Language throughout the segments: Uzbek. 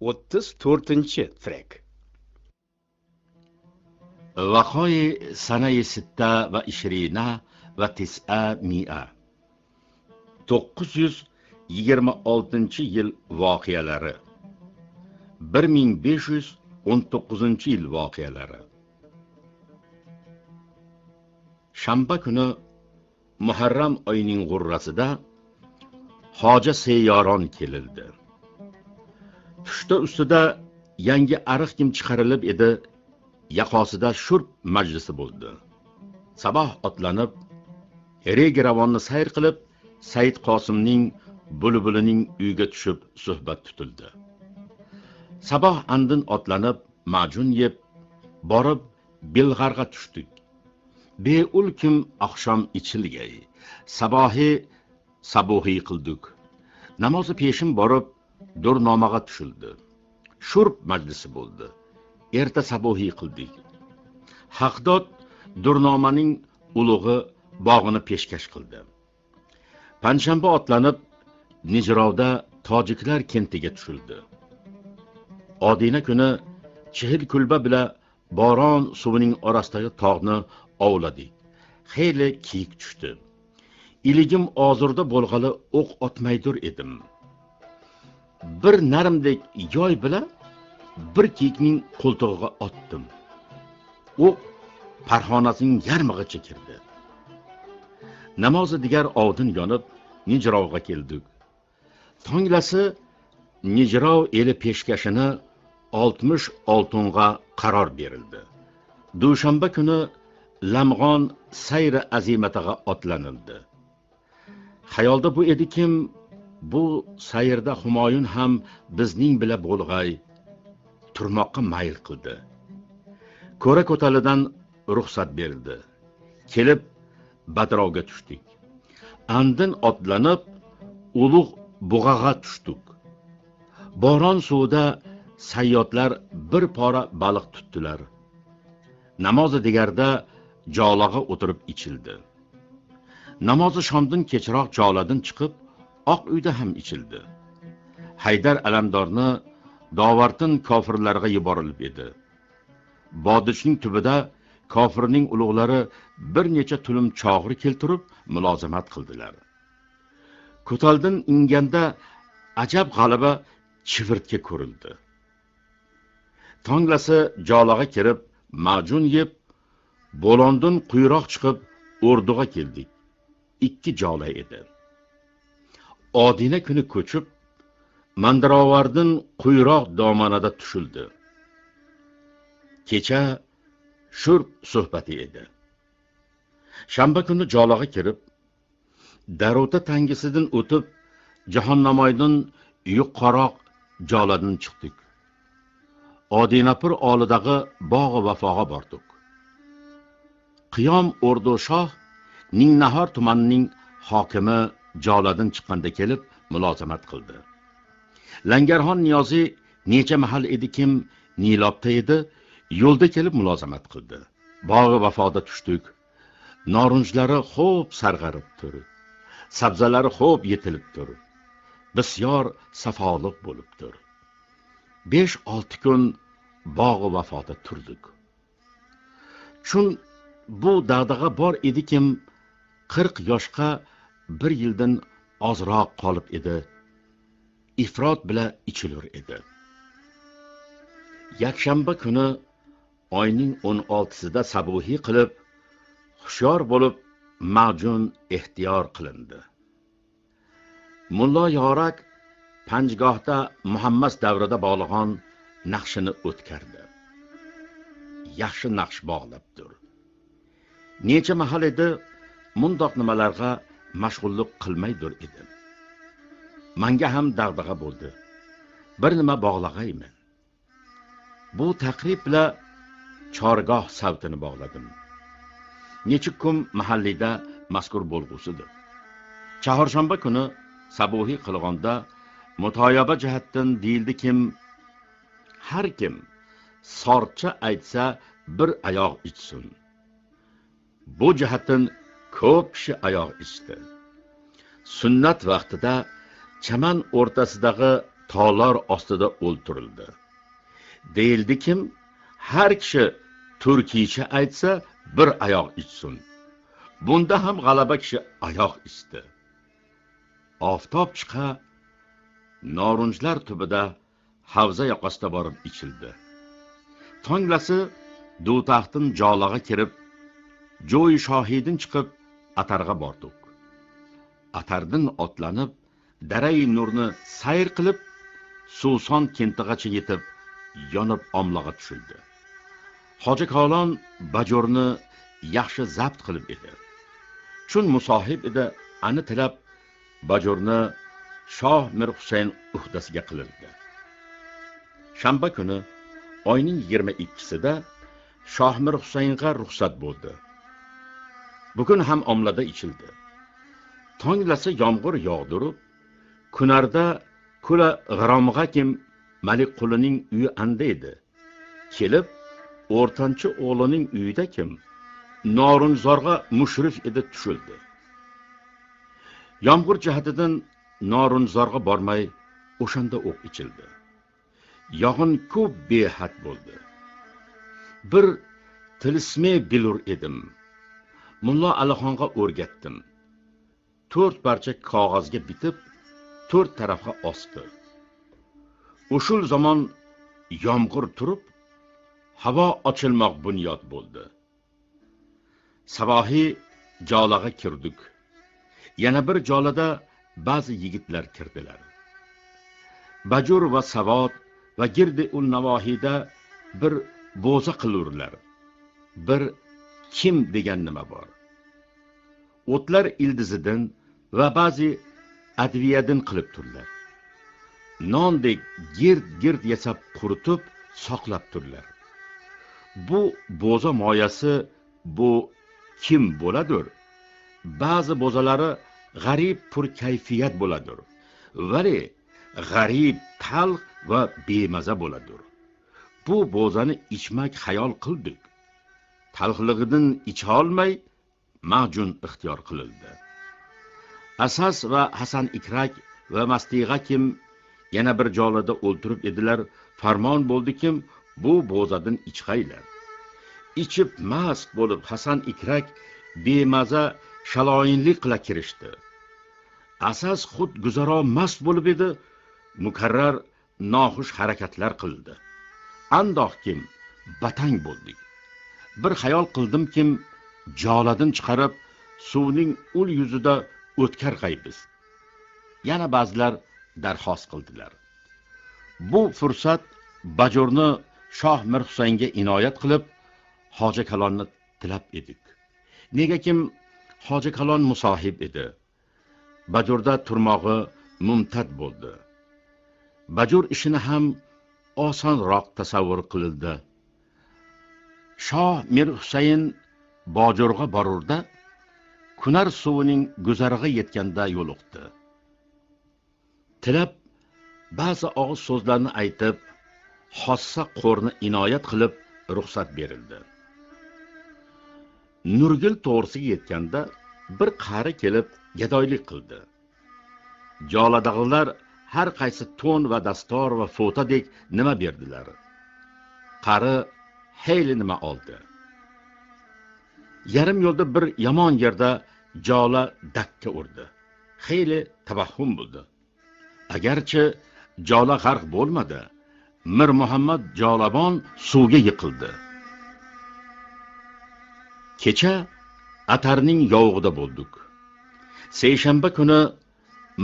o'ttiz to'rtinchi trek vahoi sanai sitta va ishrina va tisa mia. To'qqiz yuz yigirma oltinchi yil voqealari. Bir ming besh yuz o'n to'qqizinchi yil voqealari. Shanba kuni muharram oyining g'urrasida hoja seyyoron kelildi pushta ustida yangi ariq kim chiqarilib edi yaqosida shurb majlisi bo'ldi. Saboh otlanib ravonni sayr qilib said qosimning bulbulining uyiga tushib suhbat tutildi. Saboh andin otlanib majun yeb borib belg'arg'a tushdik. Beul kim oqshom ichilgay sabohi sabuhiy qildik. Namozi peshin borib durnomaga tushildi. Shurb majlisi bo'ldi. Erta sabohiy qildik. Haqdod durnomaning ulug'i bog'ini peshkash qildi. Panshanba otlanib nijrovda tojiklar kentiga tushildi. Odina kuni chihil kulba bilan boron suvining orasidagi tog'ni ovladik. Xeyli kiyik tushdi. Iligim ozurda bo'lg'ali o'q otmaydur edim. Bir narmdek yoy bilan bir kiyikning qo'ltig'iga otdim. U parxonasining yarmig'icha kirdi namozi digar oldin yonib nijrovga keldik. Tonglasi nijrov eli peshkashini oltmish oltinga qaror berildi. Dushanba kuni lamg'on sayri azimatiga otlanildi. Xayolda bu edi kim bu sayrda humoyun ham bizning bila bo'lg'ay turmoqqa mayl qildi. Ko'ra ko'talidan ruxsat berildi. Kelib badrovga tushdik. Andin otlanib ulug' bug'ag'a tushdik. Boron suvida sayyodlar bir pora baliq tutdilar. Namozi digarda jolag'a o'tirib ichildi. Namozi shomdan kechroq joladan chiqib oq uyda ham ichildi. Haydar alamdorni dovartin kofirlarga yuborilib edi. Bodichning tubida kofirning ulug'lari bir necha tulum chog'ri keltirib mulozamat qildilar. Ko'taldin inganda ajab g'alaba chivirtga ko'rildi. Tonglasi jolag'a kirib majun yeb bo'londin quyiroq chiqib o'rduga keldik. Ikki jola edi. Odina kuni ko'chib mandirovardin quyroq domanada tushildi. Kecha shurb suhbati edi. Shanba kuni jolog'a kirib darota tangisidan o'tib jahonnamoydan yuqoroq joladan chiqdik. Odinapur olidagi bog'i vafoga bordik. Qiyom o'rdu shoh ningnahor tumanining hokimi joladan chiqqanda kelib mulozamat qildi. Langarxon niyoziy necha mahal edi kim nilobda edi yo'lda kelib mulozamat qildi. Bog'i vafoda tushdik. Norunjlari xo'p sarg'arib tur sabzalari xo'p yetilib tur bisyor safoliq bo'lib tur. Besh olti kun bog'i vafoda turdik. Chun bu dag'dag'a bor edikim qirq yoshga bir yildan ozroq qolib edi. Ifrot bilan ichilur edi. Yakshanba kuni oyning o'n oltisida sabuhiy qilib hushyor bo'lib majun ehtiyor qilindi. Mullo yorak panjgohda muhammas davrida bog'lagan naqshini o'tkardi. Yaxshi naqsh bog'labdir. Necha mahal edi mundoq nimalarga mashg'ullik qilmaydir edi. Manga ham dag'dag'a bo'ldi. Bir nima bog'lag'aymi? Bu taqrib bilan chorgoh savtini bog'ladim. Necha kun mahallida mazkur bo'lg'usidir. Chorshanba kuni sabuhiy qilg'onda mutoyoba jihatdan deyildi kim har kim sorcha aytsa bir oyoq ichsin. Bu jihatdan ko'p kishi oyoq ichdi. Sunnat vaqtida chaman o'rtasidagi tog'lar ostida o'ltirildi. Deyildikim har kishi turkiycha aytsa bir oyoq ichsin. Bunda ham g'alaba kishi oyoq ichdi. Oftob chiqa norunjlar tubida havza yoqasida borib ichildi. Tonglasi dutaxtin jolag'a kirib jo'y shohidin chiqib atarga bordik. Atardan otlanib darai nurni sayr qilib suvson kentig'acha yetib yonib omlog'a tushildi. Hoji kolon bajorni yaxshi zabt qilib edi. Chun musohib edi ani tilab bajorni shoh mir husayn uhdasiga qilindi. Shanba kuni oyning yigirma ikkisida shohmir husaynga ruxsat bo'ldi. Bugun ham omlada ichildi. Tonglasa yomg'ir yog'dirib kunarda kula g'iromg'akim malik qulining uyi anda edi. Kelib o'rtanchi o'g'lining uyida kim norunzorga mushrif edi tushildi. Yomg'ir jihatidan norunzorga bormay o'shanda o'q ichildi. Yog'in ko'p behad bo'ldi. Bir tilisme bilur edim. Mullo alixonga o'rgatdim. To'rt parcha qog'ozga bitib to'rt tarafga osdi. Ushul zamon yomg'ir turib havo ochilmoq bunyod bo'ldi. Sabohiy jolaga kirdik. Yana bir jolada ba'zi yigitlar kirdilar. Bajur va savod va girdi ul navohiyda bir bo'za qilurlar. Bir kim degan nima bor? O'tlar ildizidan va ba'zi adviyadin qilib turlar. Nondek girt girt yasab quritib saqlab turlar. Bu bo'za moyasi bu kim bo'ladir ba'zi bo'zalari g'arib pur kayfiyat bo'ladir vali g'arib talq va bemaza bo'ladir bu bo'zani ichmak xayol qildik. Talxligidan icholmay majun ixtiyor qilildi asas va hasan ikrak va mastig'a kim yana bir jolida o'ltirib edilar farmon bo'ldikim bu bo'zadan ichqaylar. Ichib mast bo'lib hasan ikrak bemaza shaloyinlik qila kirishdi. Asas xud guzaro mast bo'lib edi mukarrar noxush harakatlar qildi. Andoq kim batang bo'ldik. Bir xayol qildimkim joladin chiqarib suvning ul yuzida o'tkar qaybiz yana ba'zilar darxos qildilar. Bu fursat bajurni shoh mir husaynga inoyat qilib hoji kalonni tilab edik. Negakim hoji kalon musohib edi. Bajurda turmog'i mumtad bo'ldi. Bajur ishini ham osonroq tasavvur qilildi shoh mir husayn bojurg'a borurda kunar suvining guzarig'a yetganda yo'liqdi tilab ba'zi og'iz so'zlarni aytib xossa qo'rni inoyat qilib ruxsat berildi. Nurgul to'g'risiga yetganda bir qari kelib gadoylik qildi. Joladagilar har qaysi to'n va dastor va fotadek nima berdilar? Qari heyli nima oldi. Yarim yo'lda bir yomon yerda jola dakka urdi. Heyli tabahhum bo'ldi. Agarchi jola g'arq bo'lmadi mir muhammad jolabon suvga yiqildi. Kecha atarning yovug'ida bo'ldik. Seshanba kuni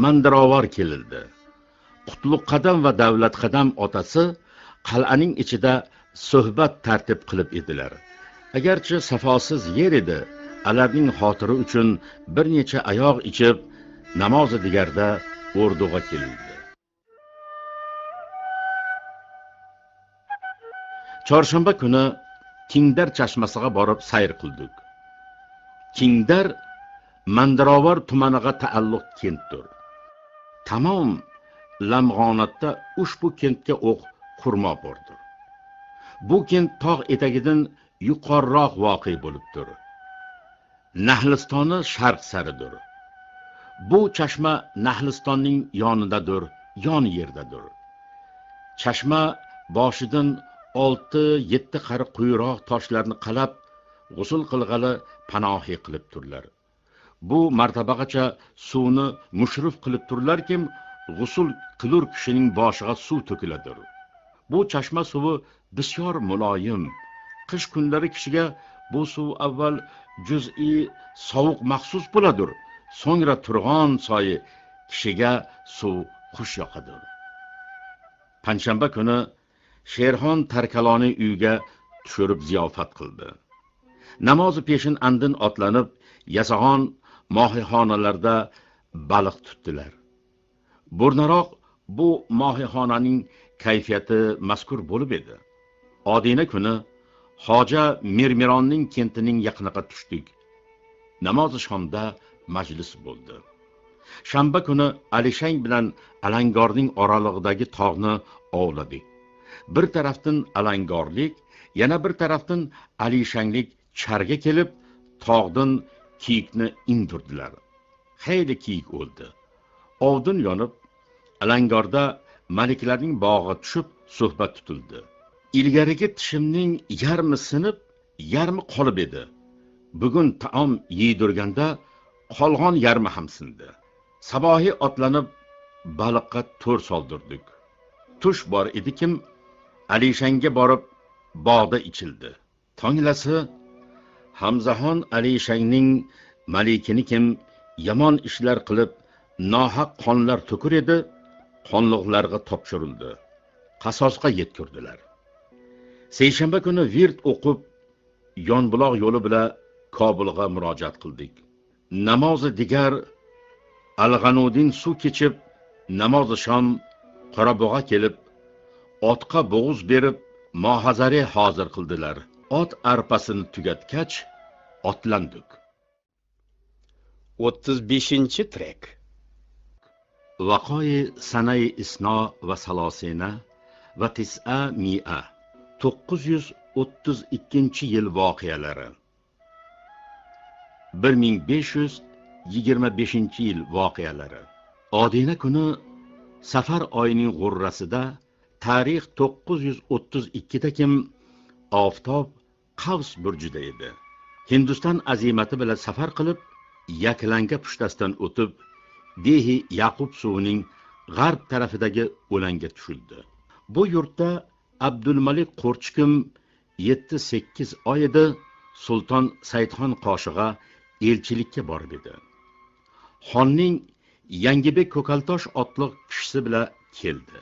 mandirovar kelildi qutlug' qadam va davlat qadam otasi qal'aning ichida suhbat tartib qilib edilar. Agarchi safosiz yer edi alarning xotiri uchun bir necha oyoq ichib namozi digarda o'rduga kelindi. Chorshanba kuni kingdar chashmasiga borib sayr qildik. Kingdar mandirovar tumaniga taalluq kentdir. Tamom lamg'onatda ushbu kentga o'q xurmo bordir. Bu kent tog' etagidan yuqoriroq voqe bo'libdir. Nahlistoni sharq saridir. Bu chashma nahlistonning yonidadir yon yerdadir. Chashma boshidan olti yetti qari quyiroq toshlarni qalab g'usul qilg'ali panohi qilib turlar. Bu martabagacha suvni mushrif qilib turlarkim g'usul qilur kishining boshiga suv to'kiladir. Bu chashma suvi bisyor muloyim. Qish kunlari kishiga bu suv avval juz'iy sovuq maxsus bo'ladir so'ngra turg'on soyi kishiga suv xush yoqadir panshanba kuni sherxon tarkaloniy uyga tushirib ziyofat qildi. Namozi peshin andin otlanib yasag'on mohixonalarda baliq tutdilar. Burnaroq bu mohixonaning kayfiyati mazkur bo'lib edi. Odina kuni hoja mermironning kentining yaqiniga tushdik. Namozi shomda majlis bo'ldi. Shanba kuni alishang bilan alangorning oralig'idagi tog'ni ovladik. Bir tarafdan alangorlik yana bir tarafdan alishanglik charga kelib tog'dan kiyikni indirdilar. Xeyli kiyik o'ldi. Ovdin yonib alangorda maliklarning bog'i tushib suhbat tutildi. Ilgarigi tishimning yarmi sinib yarmi qolib edi. Bugun taom yeydirganda qolg'on yarmi ham sindi. Sabohi otlanib baliqqa to'r soldirdik. Tush bor edikim alishanga borib bog'da ichildi. Tonglasi hamzahon alishangning malikini kim yomon ishlar qilib nohaq qonlar to'kir edi qonliqlarga topshirildi. Qasosga yetkirdilar seshanba kuni virt o'qib yonbuloq yo'li bilan kobulga murojaat qildik. Namozi digar alg'anudin suv kechib namozi shom qorabog'a kelib otqa bo'g'iz berib mohazari hozir qildilar. Ot arpasini tugatgach otlandik. O'ttiz beshinchi trek. Vaqoi sanai isno va salosina va tisa mia to'qqiz yuz o'ttiz ikkinchi yil voqealari. bir ming besh yuz yigirma beshinchi yil voqealari. Odina kuni safar oyining g'urrasida tarix to'qqiz yuz o'ttiz ikkida kim oftob qavs burjida edi. Hindiston azimati bilan safar qilib yaklanga pushtasidan o'tib dehi yaqub suvining g'arb tarafidagi o'langa tushildi. Bu yurtda abdulmalik qo'rchikim yetti sakkiz oy edi. Sulton saidxon qoshig'a elchilikka borib edi. Xonning yangibek ko'kaltosh otliq kishisi bilan keldi.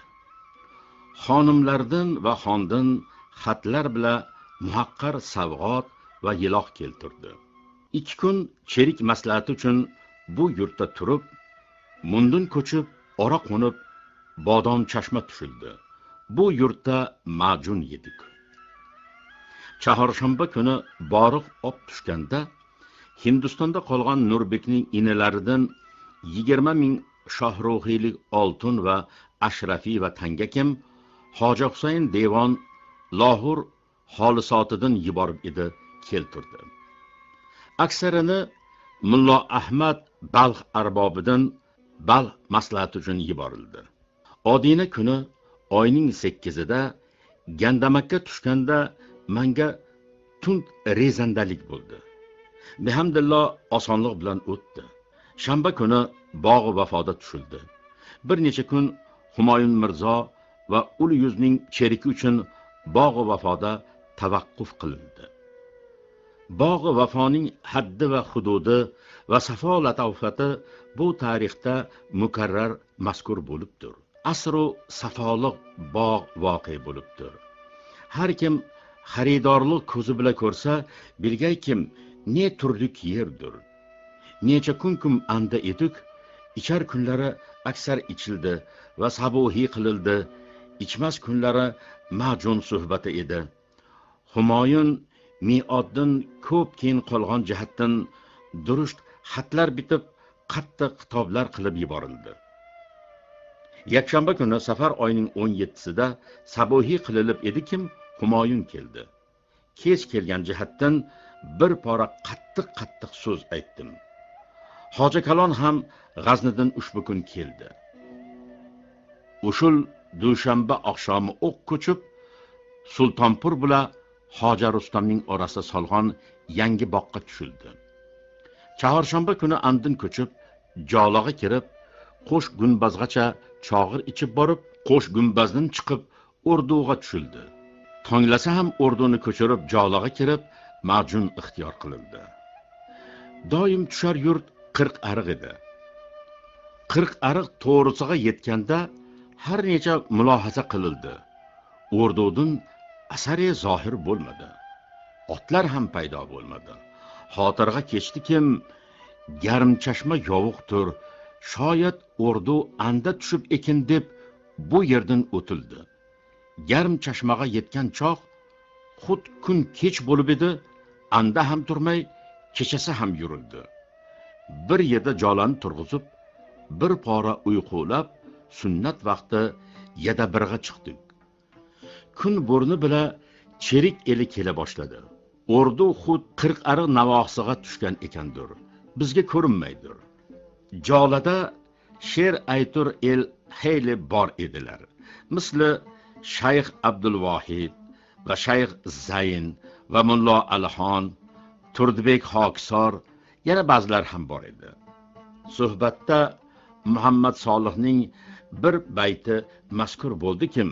Xonimlardan va xondan xatlar bilan muhaqqar savg'ot va yiloq keltirdi. Ikki kun cherik maslahati uchun bu yurtda turib mundin ko'chib ora qo'nib bodom chashma tushildi. Bu yurtda majun yedik. Chorshanba kuni boriq ob tushganda hindistonda qolgan nurbekning inilaridan yigirma ming shohruhiylik oltin va ashrafiy va tanga kim hoji husayn devon lohur xolisotidan yuborib edi keltirdi. Aksarini mullo ahmad balx arbobidan balx maslahati uchun yuborildi. Odina kuni oyning sakkizida gandamakka tushganda manga tund rezandalik bo'ldi. Bihamdillo osonlik bilan o'tdi. Shanba kuni bog'i vafoda tushildi. Bir necha kun humoyun mirzo va ul yuzning cheriki uchun bog'i vafoda tavaqquf qilindi. Bog'i vafoning haddi va hududi va safo latofati bu tarixda mukarrar mazkur bo'libdir. Asru safoliq bog' voqe bo'libdir. Har kim xaridorlik ko'zi bilan ko'rsa bilgaykim ne turlik yerdir. Necha kun kun anda edik ichar kunlari aksar ichildi va sabuhiy qilildi ichmas kunlari majun suhbati edi. Humoyun mioddan ko'p keyin qolgan jihatdan durust xatlar bitib qattiq kitoblar qilib yuborildi. Yakshanba kuni safar oyining o'n yettisida sabuhiy qilinib edikim humoyun keldi. Kech kelgan jihatdan bir pora qattiq qattiq so'z aytdim. Hoji kalon ham g'aznidan ushbu kun keldi. Ushul dushanba oqshomi o'q ko'chib sultonpur bilan hoja rustamning orasida solg'on yangi boqqa tushildi. Chorshanba kuni andin ko'chib jolog'a kirib qo'sh gumbazgacha chog'ir ichib borib qo'sh gumbazdan chiqib o'rdug'a tushildi. Tonglasa ham o'rduni ko'chirib jolog'a kirib majun ixtiyor qilindi. Doim tushar yurt qirq ariq edi. Qirq ariq to'g'risiga yetganda har necha mulohaza qilildi o'rdudin asari zohir bo'lmadi. Otlar ham paydo bo'lmadi. Xotirga kechdikim garmchashma yovuqdir shoyat o'rdu anda tushib ekin deb bu yerdan o'tildi. Garm chashmaga yetgan chog' xud kun kech bo'lib edi anda ham turmay kechasi ham yurildi. Bir yerda jolani turg'izib bir pora uyqulab sunnat vaqti yada birg'a chiqdik. Kun bo'rni bila cherik eli kela boshladi. O'rdu xud qirq ariq navohsiga tushgan ekandir. Bizga ko'rinmaydir. Jolada she'r aytur el xeyli bor edilar. Misli shayx abdulvohid va shayx zayn va mullo alixon turdibek hokisor yana ba'zilar ham bor edi. Suhbatda muhammad solihning bir bayti mazkur bo'ldikim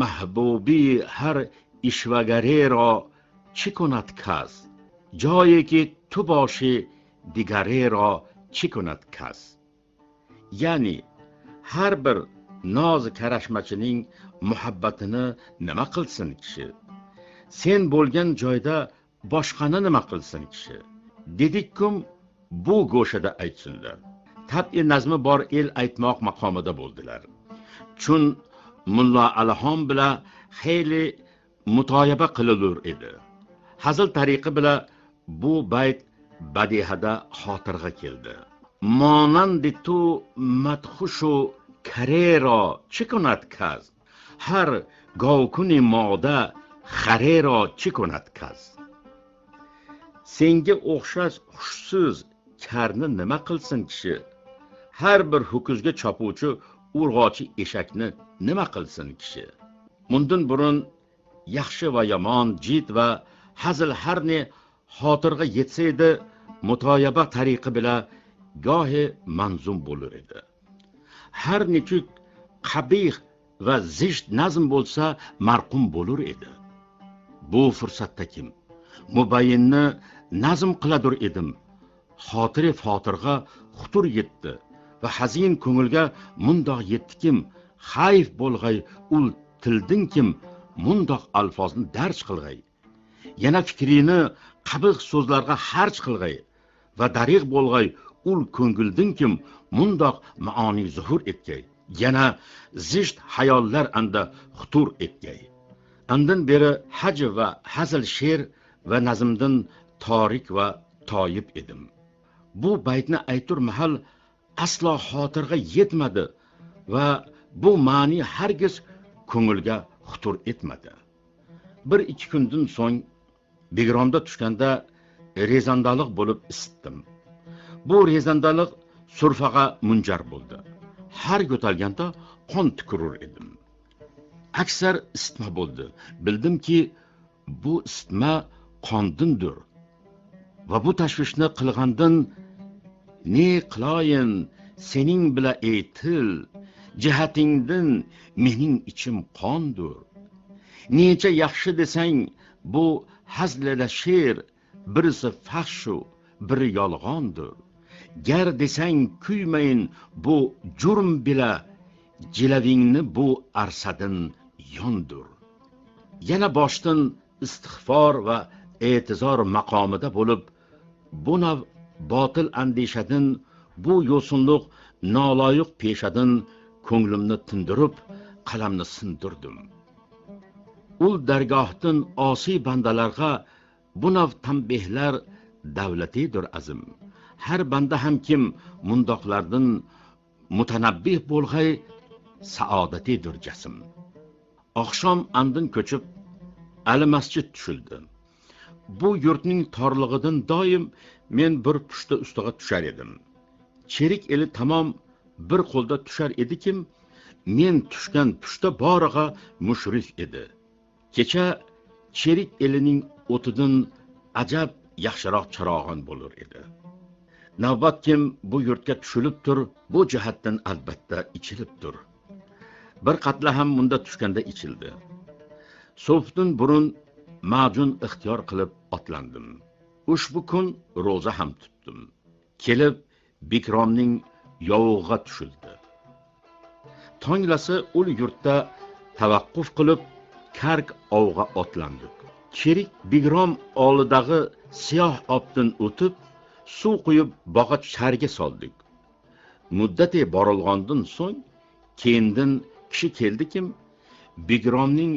mahbubi har ishvagarero chikunat kas joyiki tu boshi digarero chi kas ya'ni har bir nozi karashmachining muhabbatini nima qilsin kishi? Sen bo'lgan joyda boshqani nima qilsin kishi? Dedikkum bu go'shada aytsinlar. Tabi nazmi bor el aytmoq maqomida bo'ldilar. Chun mullo alihon bilan xeyli mutoyaba qililur edi. Hazil tariqi bilan bu bayt badihada xotirga keldi. Monandi tu madhushu karero chikunat kaz. Har govkuni moda xarero chikunat kaz. Senga o'xshash hushsiz karni nima qilsin kishi? Har bir ho'kizga chopuvchi urg'ochi eshakni nima qilsin kishi? Mundan burun yaxshi va yomon jid va hazil harni xotirga yetsa edi mutoyaba tariqi bilan gohi manzum bo'lur edi. Har nechuk qabih va zisht nazm bo'lsa marqum bo'lur edi. Bu fursatda kim? Mubayinni nazm qiladur edim. Xotiri fotirga xutur yetdi va hazin ko'ngilga mundoq yetdikim xayf bo'lg'ay ul tildinkim mundoq alfozni darj qilg'ay. Yana fikrini qabih so'zlarga harj qilg'ay va dariq bo'lg'ay ul ko'ngildinkim mundoq maoni zuhur etgay yana zisht hayollar anda xutur etgay andan beri haj va hazil she'r va nazmdan torik va toyib edim. Bu baytni aytur mahal aslo xotirga yetmadi va bu ma'ni hargiz ko'ngilga xutur etmadi. Bir ikki kundan so'ng begromda tushganda rezandalik bo'lib isitdim. Bu rezandalik surfaga munjar bo'ldi. Har yo'talganda qon tukurur edim. Aksar isitma bo'ldi. Bildimki bu isitma qondindir. Va bu tashvishni qilgandan ne qiloyin sening bila ey til jihatingdin mening ichim qondir. Necha yaxshi desang bu hazlida she'r birisi fahshu biri yolg'ondir. Gar desang kuymayin bu jurm bila jilavingni bu arsadin yondir. Yana boshdan istig'for va e'tizor maqomida bo'lib bu nav botil andishadin bu yo'sinliq noloyiq peshadin ko'nglimni tindirib qalamni sindirdim. Ul dargohdan osiy bandalarga bu nav tanbehlar davlatidir azim. Har banda ham kim mundoqlardan mutanabbih bo'lg'ay saodatidir jasm. Oqshom andin ko'chib ali masjid tushildi. Bu yurtning torlig'idan doim men bir pushta ustiga tushar edim. Cherik eli tamom bir qo'lda tushar edikim men tushgan pushta borig'a mushrif edi. Kecha cherik elining o'tidan ajab yaxshiroq charog'on bo'lur edi. Navbat kim bu yurtga tushilib tur bu jihatdan albatta ichilib tur. Bir qatla ham munda tushganda ichildi. So'fdan burun majun ixtiyor qilib otlandim. Ushbu kun ro'za ham tutdim. Kelib bikromning yovug'iga tushildi. Tonglasi ul yurtda tavaqquf qilib karg ovga otlandik. Cherik bigrom olidagi siyoh obdan o'tib suv quyib bog'a sharga soldik. Muddati borilgandan so'ng keyindan kishi keldikim bigromning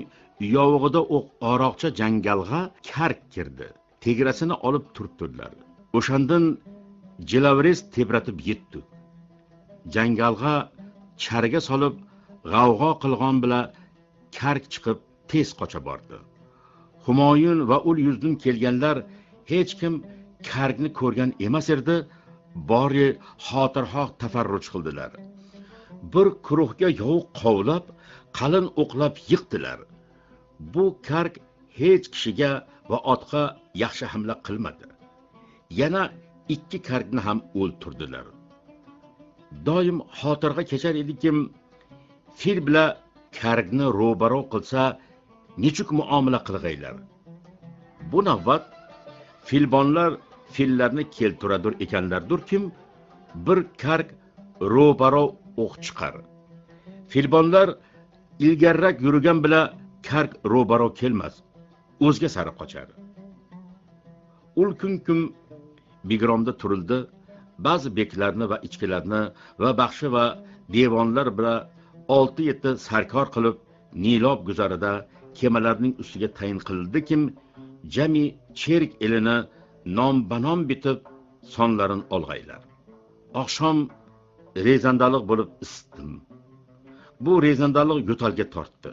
yovug'ida o'q oroqcha jangalg'a kark kirdi. Tegrasini olib turibdilar o'shandan jilavres tebratib yetdi. Jangalg'a charga solib g'avg'o qilg'on bilan kark chiqib tez qocha bordi. Humoyun va ul yuzdan kelganlar hech kim kargni ko'rgan emas edi bori xotirhoq tafarruj qildilar. Bir guruhga yovuq qovlab qalin o'qlab yiqdilar. Bu karg hech kishiga va otga yaxshi hamla qilmadi. Yana ikki kargni ham o'ltirdilar. Doim xotirga kechar edikim fil bilan kargni ro'baro qilsa nechuk muomala qilg'aylar bu navbat filbonlar fillarni keltiradur ekanlardir kim? Bir karg ro'baro o'q chiqar. Filbonlar ilgarrak yurgan bilan karg ro'baro kelmas o'zga sari qochar. Ul kun kun bigromda turildi ba'zi beklarni va ichkilarni va baxshi va devonlar bilan olti yetti sarkor qilib nilob guzarida kemalarning ustiga tayin qildikim jami cherik elini nombanom bitib sonlarin olg'aylar. Oqshom rezandalik bo'lib isitdim. Bu rezandalik yo'talga tortdi.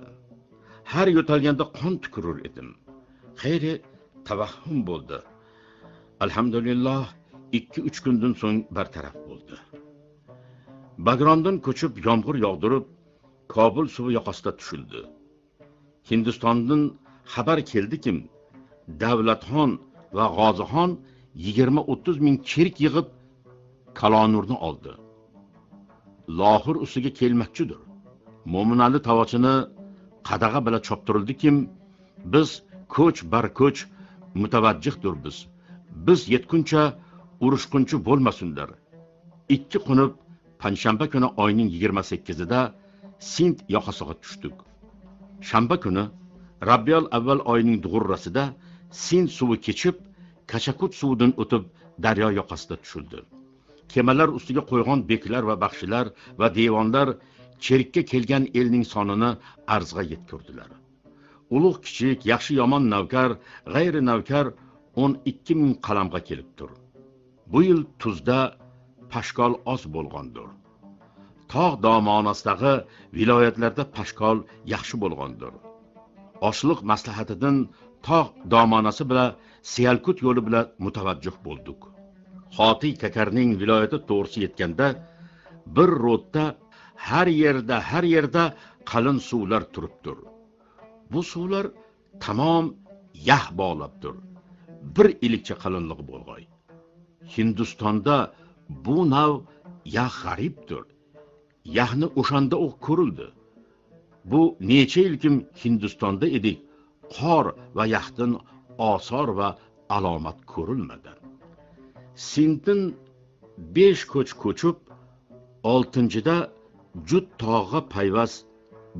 Har yo'talganda qon tukurur edim. Xayri tavahhum bo'ldi. Alhamdulillah ikki uch kundan so'ng bartaraf bo'ldi. Bagrondan ko'chib yomg'ir yog'dirib kobul suvi yoqasida tushildi. Hindistondan xabar keldikim davlatxon va g'ozixon yigirma o'ttiz ming cherk yig'ib kalonurni oldi. Lohir ustiga kelmoqchidir. Mo'minali tavochini qadag'a bilan choptirildikim biz ko'ch bar ko'ch mutavajjihdir biz. Yetguncha urushqunchi bo'lmasinlar. Ikki qunib panshanba kuni oyning yigirma sakkizida sint yoqasiga tushdik. Shanba kuni rabbiyol avval oyining dug'urrasida sin suvi kechib kachakut suvidan o'tib daryo yoqasida tushildi. Kemalar ustiga qo'ygan beklar va baxshilar va devonlar cherikka kelgan elning sonini arzga yetkirdilar. Ulug' kichik yaxshi yomon navkar g'ayri navkar o'n ikki ming qalamga kelibdir. Bu yil tuzda pashkol oz bo'lgandir. Tog' domonasidagi viloyatlarda pashkol yaxshi bo'lgandir oshliq maslahatidan tog' domonasi bilan siyalkut yo'li bilan mutavajjih bo'ldik. Xotiy kakarning viloyati to'g'risi yetganda bir ro'dda har yerda har yerda qalin suvlar turibdir. Bu suvlar tamom yah bog'labdir. Bir ilikcha qalinligi bo'lg'oy. Hindistonda bu nav yah g'aribdir. Yahni o'shanda o'q ko'rildi. Bu necha yilkim hindistonda edik qor va yaxdan osor va alomat ko'rilmadi sintin besh ko'ch ko'chib oltinchida jut tog'i payvas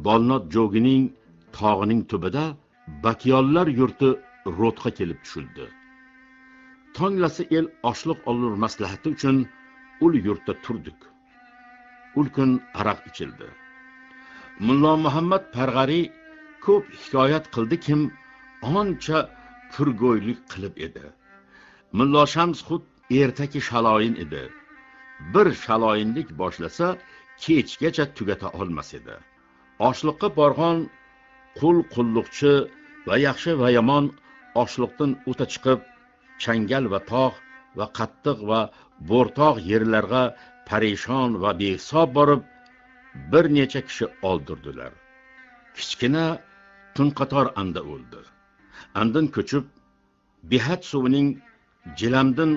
bolnot jo'gining tog'ining tubida bakiyollar yurti ro'tqa kelib tushildi. Tonglasi el oshliq olur maslahati uchun ul yurtda turdik. Ulkan aroq ichildi. Mullo muhammad parg'ariy ko'p hikoyat qildi kim ancha purgo'ylik qilib edi. Mullo shams xud ertaki shaloyin edi. Bir shaloyinlik boshlasa kechgacha tugata olmas edi. Oshliqqa borg'on qul qulluqchi va yaxshi va yomon oshliqdan o'ta chiqib changal va tog' va qattiq va bo'rtog' yerlarga parishon va behisob borib bir necha kishi oldirdilar. Kichkina tunqator anda o'ldi. Andin ko'chib behat suvining jilamdin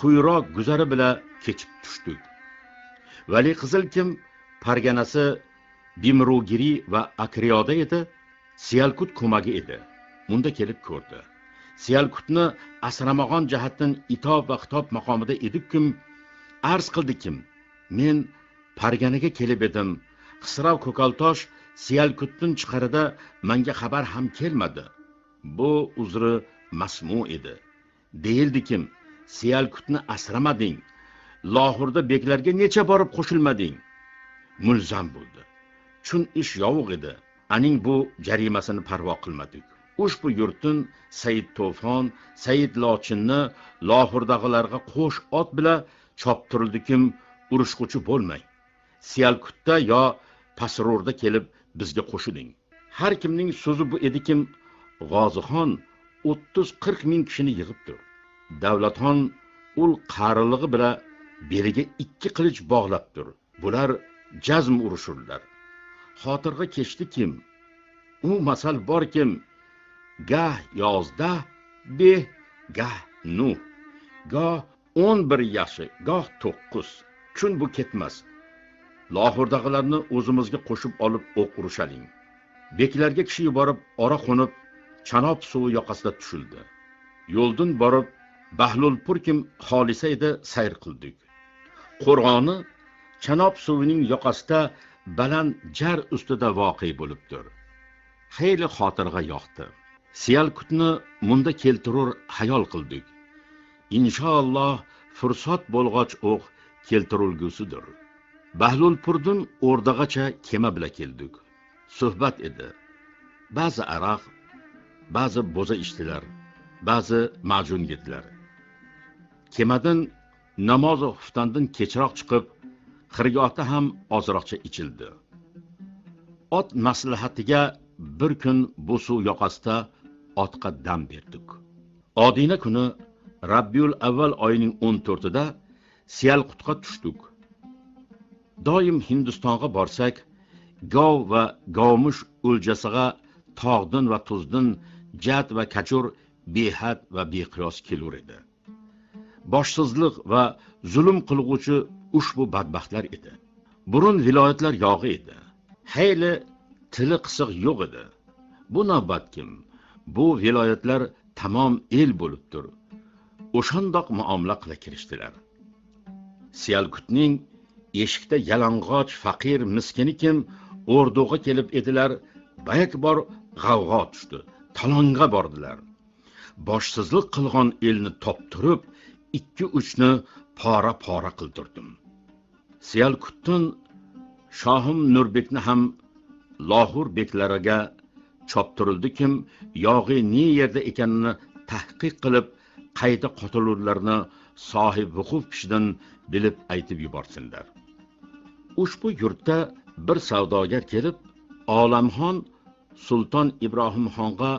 quyroq guzari bilan kechib tushdik. Vali qizil kim parganasi bimrugiri va akriyoda edi siyalkut ko'magi edi. Munda kelib ko'rdi. Siyalkutni asramag'on jihatdan itob va xitob maqomida edikkim arz qildi kim? Men parganaga kelib edim. Qisrav ko'kaltosh siyalkutdin chiqarida manga xabar ham kelmadi. Bu uzri masmu edi. Deyildikim siyalkutni asramading. Lohurda beklarga necha borib qo'shilmading? Mulzam bo'ldi. Chun ish yovuq edi. Aning bu jarimasini parvo qilmadik. Ushbu yurtin said to'fon said lochinni lohurdagilarga qo'sh ot bilan choptirildikim urushquchi bo'lmang. Siyalkutda yo pasrurda kelib bizga qo'shiling har kimning so'zi bu edikim g'ozixon o'ttiz qirq ming kishini yig'ibdir davlatxon ul qarilig'i bilan beliga ikki qilich bog'labdir bular jazm urushurlar. Xotirga kechdi kim? U masal bor kim? Gah yozda beh gah nu goh o'n bir yoshi goh to'qqiz. Chun bu ketmas. Lohurdagilarni o'zimizga qo'shib olib o'q urishaling beklarga kishi yuborib ora qo'nib chanob suvi yoqasida tushildi. Yo'ldan borib bahlulpur kim xolisa edi sayr qildik. Qo'rg'oni chanob suvining yoqasida baland jar ustida voqe bo'libdir. Xeyli xotirga yoqdi. Siyalkutni munda keltirur hayol qildik. Inshaalloh fursat bo'lg'och o'q keltirilgusidir bahlulpurdin o'rdag'acha kema bilan keldik. Suhbat edi ba'zi aroq ba'zi bo'za ichdilar ba'zi majun yedilar kemadan namoz xuftandan kechroq chiqib xirgohda ham ozroqcha ichildi ot maslahatiga bir kun bu suv yoqasida otga dam berdik odina kuni rabbiyul avval oyining o'n to'rtida siyalqutga tushdik. Doim hindistonga borsak gov va govmush o'ljasiga tog'din va tuzdin jad va kachur behad va beqiyos kelur edi. Boshsizlik va zulm qilg'uvchi ushbu badbaxtlar edi. Burun viloyatlar yog'i edi. Hayli tili qisiq yo'q edi. Bu navbat kim? Bu viloyatlar tamom el bo'libdir o'shandoq muomala qila kirishdilar. Siyalkutning eshikda yalang'och faqir miskini kim kelib edilar bayak bor g'avg'o tushdi talonga bordilar. Boshsizlik qilgan elni toptirib ikki uchni pora pora qildirdim siyalkutdin shohim nurbekni ham lohur beklariga choptirildi kim yog'iy ne yerda ekanini tahqiq qilib qayta qotilurlarni sohib vuquf kishidan bilib aytib yuborsinlar. Ushbu yurtda bir savdogar kelib olamxon sulton ibrohimxonga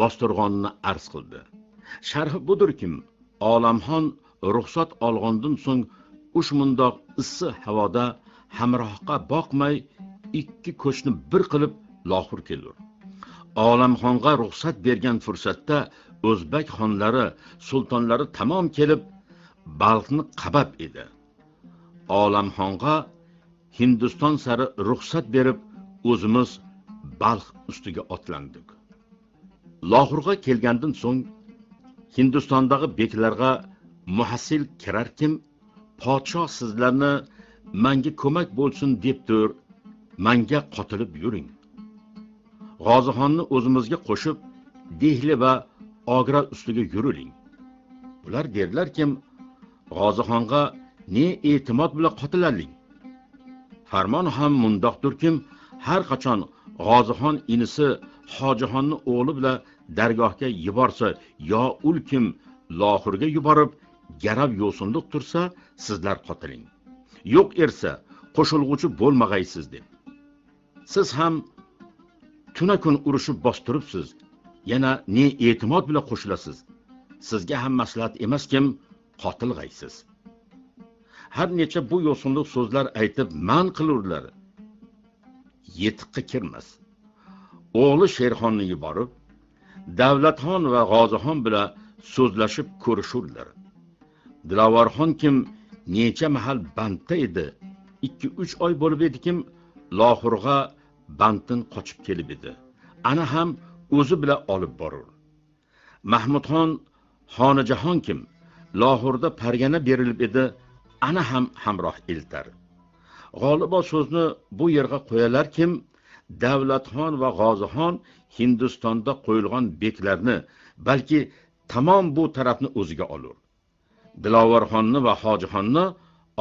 bostirg'onni arz qildi. Sharhi budurkim olamxon ruxsat olgandan so'ng ush mundoq issiq havoda hamrohga boqmay ikki ko'chni bir qilib lohur kelur. Olamxonga ruxsat bergan fursatda o'zbek xonlari sultonlari tamom kelib balxni qabab edi. Olamxonga hindiston sari ruxsat berib o'zimiz balx ustiga otlandik. Lohurga kelgandan so'ng hindistondagi beklarga muhassil kirarkim podshoh sizlarni manga ko'mak bo'lsin debdir manga qotilib yuring. G'ozixonni o'zimizga qo'shib dehli va ogra ustiga yuriling. Ular derlarkim g'ozixonga ne e'timod bilan qotilaling farmon ham mundoqdirkim har qachon g'ozixon inisi hojixonni o'g'li bilan dargohga yuborsa yo ul kim lohirga yuborib garab yo'sinliq tursa sizlar qotiling. Yo'q ersa qo'shilg'uchi bo'lmag'aysiz deb siz ham tuna kun urushib bostiribsiz yana ne e'timod bilan qo'shilasiz? Sizga ham maslahat emaskim qotilg'aysiz har necha bu yo'sinliq so'zlar aytib man qilurlar. Yetiqqa kirmas. O'g'li sherxonni yuborib davlatxon va g'ozixon bilan so'zlashib ko'rishurlar. Dilavorxon kim necha mahal bandda edi ikki uch oy bo'lib edikim lohurg'a banddan qochib kelib edi. Ana ham o'zi bilan olib borur. Mahmudxon xonijahon kim? Lohurda pargana berilib edi ana ham hamroh eltar. G'olibo so'zni bu yerga qo'yalarkim davlatxon va g'ozixon hindistonda qo'yilgan beklarni balki tamom bu tarafni o'ziga olur. Dilovarxonni va hojixonni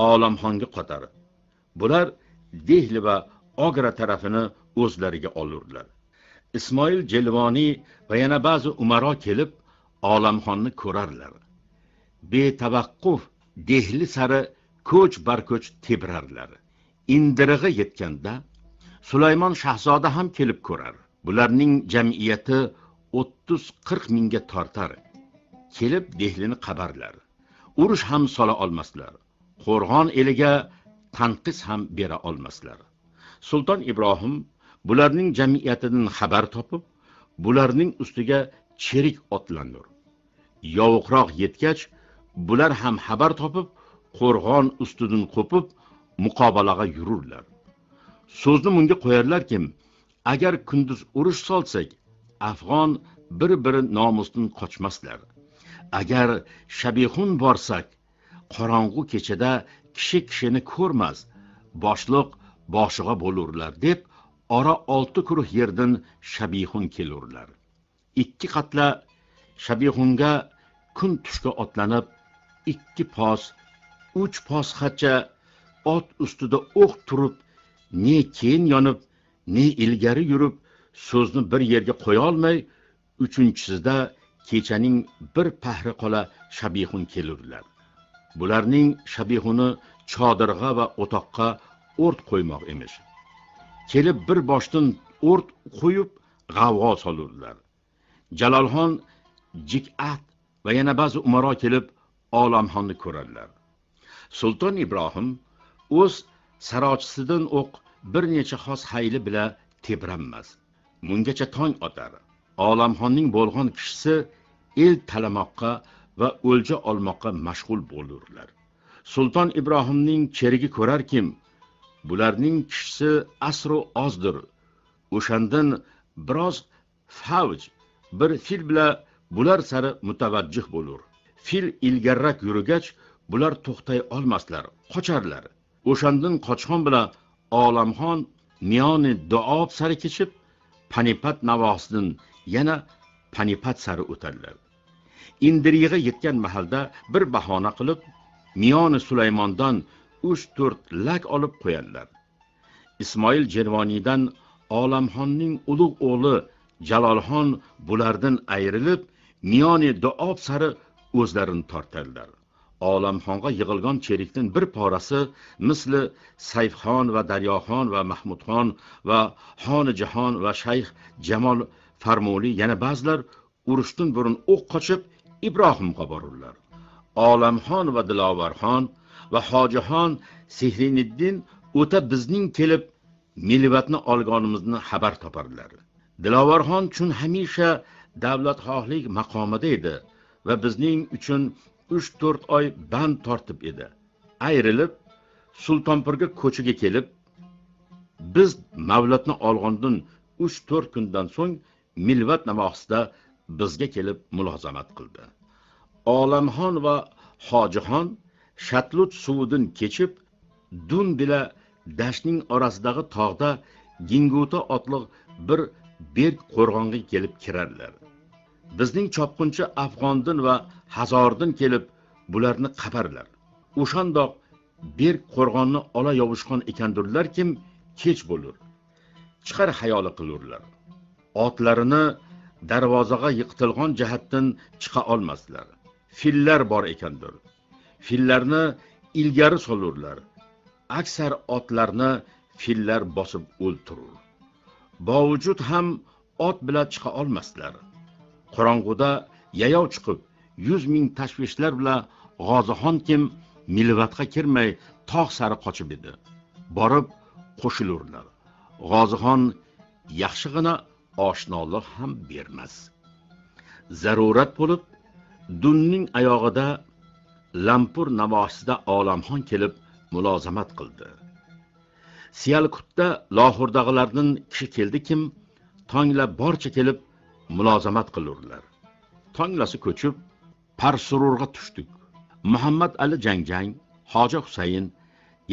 olamxonga qotar. Bular dehli va ogra tarafini o'zlariga olurlar. Ismoil jelvoniy va yana ba'zi umaro kelib olamxonni ko'rarlar. Betavaqquf dehli sari ko'ch barko'ch tebrarlar. Indirig'i yetganda sulaymon shahzoda ham kelib ko'rar. Bularning jamiyati o'ttiz qirq mingga tortar. Kelib dehlini qabarlar. Urush ham sola olmaslar. Qo'rg'on eliga tanqis ham bera olmaslar. Sulton ibrohim bularning jamiyatidan xabar topib bularning ustiga cherik otlanur. Yovuqroq yetgach bular ham xabar topib qo'rg'on ustidan qo'pib muqobalaga yururlar. So'zni bunga qo'yarlarkim agar kunduz urush solsak afg'on bir biri nomusdan qochmaslar. Agar shabihun borsak qorong'u kechada kishi kishini ko'rmas boshliq boshig'a bo'lurlar deb ora olti kuruh yerdan shabihun kelurlar. Ikki qatla shabihunga kun tushga otlanib ikki pos uch posxacha ot ustida o'q turib ne keyin yonib ne ilgari yurib so'zni bir yerga qo'yolmay uchinchisida kechaning bir pahri qola shabihun kelurlar. Bularning shabihuni chodirg'a va o'toqqa o't qo'ymoq emish. Kelib bir boshdan o't qo'yib g'avg'o solurdilar jalolxon jikat va yana ba'zi umaro kelib olamxonni ko'radilar sulton ibrohim o'z sarochisidan o'q bir necha xos hayli bilan tebranmas. Mungacha tong otar. Olamxonning bo'lg'on kishisi el talamoqqa va o'lja olmoqqa mashg'ul bo'lurlar. Sulton ibrohimning cherigi ko'rarkim bularning kishisi asru ozdir. O'shandan biroz favj bir fil bilan bular sari mutavajjih bo'lur. Fil ilgarrak yurgach bular to'xtay olmaslar qocharlar. O'shandan qochqon bilan olamxon miyoni duob sari kechib panipat navosidan yana panipat sari o'tadilar. Indiriyga yetgan mahalda bir bahona qilib miyoni sulaymondan uch to'rt lak olib qo'yadilar. Ismoil jervoniydan olamxonning ulug' o'g'li jalolxon bulardan ayrilib miyoni duob sari o'zlarini tortadilar. Olamxonga yig'ilgan cherikdan bir porasi misli sayfxon va daryoxon va mahmudxon va xoni jahon va shayx jamol farmoli yana ba'zilar urushdan burun o'q qochib ibrohimga borurlar. Olamxon va dilovarxon va hojixon sehriniddin o'ta bizning kelib milvatni olganimizni xabar topardilar dilovarxon chun hamisha davlatxohlik maqomida edi va bizning uchun uch to'rt oy band tortib edi. Ayrilib sultonpurga ko'chiga kelib biz mavlatni olgandan uch to'rt kundan so'ng milvat namohsida bizga kelib mulozamat qildi. Olamxon va hojixon shatlut suvidan kechib dun bila dashtning orasidagi tog'da ginguta otliq bir berk qo'rg'onga kelib kirarlar. Bizning chopqunchi afg'ondin va hazordin kelib bularni qaparlar. O'shandoq berk qo'rg'onni ola yovushqon ekandirlarkim kech bo'lur. Chiqar hayoli qilurlar. Otlarini darvozaga yiqitilgan jihatdan chiqa olmaslar. Fillar bor ekandir. Fillarni ilgari solurlar. Aksar otlarni fillar bosib o'ltirur. Bovujud ham ot bilan chiqa olmaslar. Qorong'uda yayov chiqib yuz ming tashvishlar bilan g'ozixon kim milvatga kirmay tog' sari qochib edi. Borib qo'shilurlar. G'ozixon yaxshig'ina oshnolik ham bermas. Zarurat bo'lib dunning oyog'ida lampur navosida olamxon kelib mulozamat qildi. Siyalkutda lohurdagilardan kishi keldi kim tonglab borcha kelib mulozamat qilurlar. Tonglasi ko'chib parsururga tushdik. Muhammad ali jangjang hoji husayn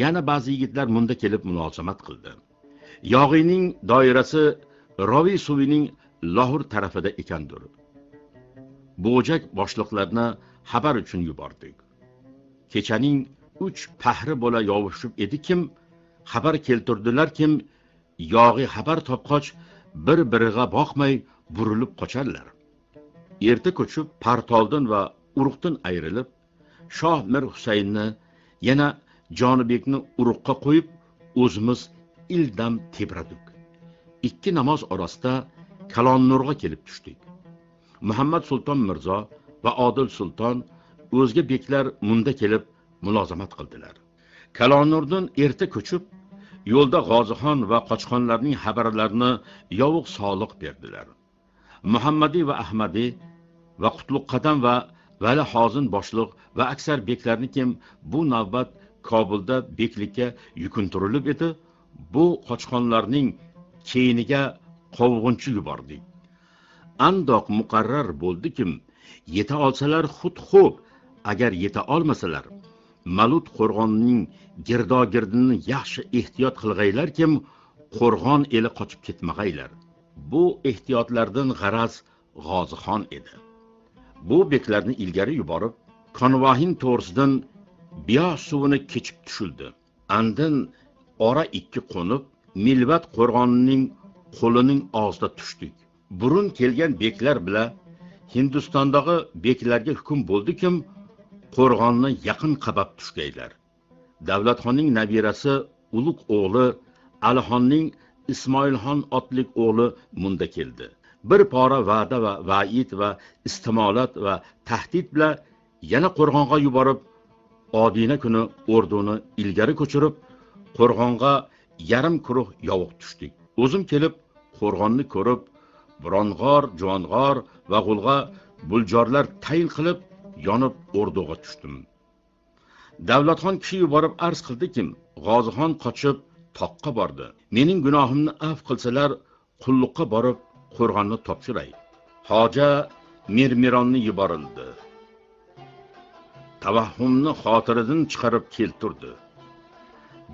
yana ba'zi yigitlar munda kelib mulozamat qildi. Yog'iyning doirasi roviy suvining lohur tarafida ekandir. Bo'jak boshliqlarni xabar uchun yubordik. Kechaning uch pahri bo'la yovushib edi kim xabar keltirdilar kim? Yog'iy xabar topqoch bir biriga boqmay burilib qocharlar erta ko'chib partoldan va urug'dan ayrilib shoh mir husaynni yana jonibekni urug'qa qo'yib o'zimiz ildam tebradik ikki namoz orasida kalonnurga kelib tushdik. Muhammad sulton mirzo va odil sulton o'zga beklar munda kelib mulozamat qildilar. Kalonnurdan erta ko'chib yo'lda g'ozixon va qochqonlarning xabarlarini yovuq soliq berdilar. Muhammadiy va ahmadiy va qutluqqadam va vali hozin boshliq va aksar beklarni kim bu navbat kobulda beklikka yukuntirilib edi bu qochqonlarning keyiniga qovg'unchi yubordik andoq muqarrar bo'ldikim yeta olsalar xud xo'p agar yeta olmasalar malut qo'rg'onning girdogirdini yaxshi ehtiyot qilg'aylarkim qo'rg'on eli qochib ketmag'aylar. Bu ehtiyotlardan g'araz g'ozixon edi. Bu beklarni ilgari yuborib konvohin to'g'risidan biyo suvini kechib tushildi. Andin ora ikki qo'nib milvat qo'rg'onining qo'lining og'zida tushdik. Burun kelgan beklar bilan hindistondagi beklarga hukm bo'ldikim qo'rg'onni yaqin qabab tushgaylar. Davlatxonning nabirasi ulug' o'g'li alixonning ismoilxon otlik o'g'li munda keldi. Bir pora va'da va vaid va istimolat va tahdid bilan yana qo'rg'onga yuborib odina kuni orduni ilgari ko'chirib qo'rg'onga yarim kuruh yovuq tushdik. O'zim kelib qo'rg'onni ko'rib burong'or juvong'or va g'ulg'a buljorlar tayin qilib yonib o'rdog'a tushdim. Davlatxon kishi yuborib arz qildikim g'ozixon qochib toqqa bordi. Mening gunohimni af qilsalar qulluqqa borib qo'rg'onni topshiray. Hoja mermironni yuborildi. Tavahhumni xotiridan chiqarib keltirdi.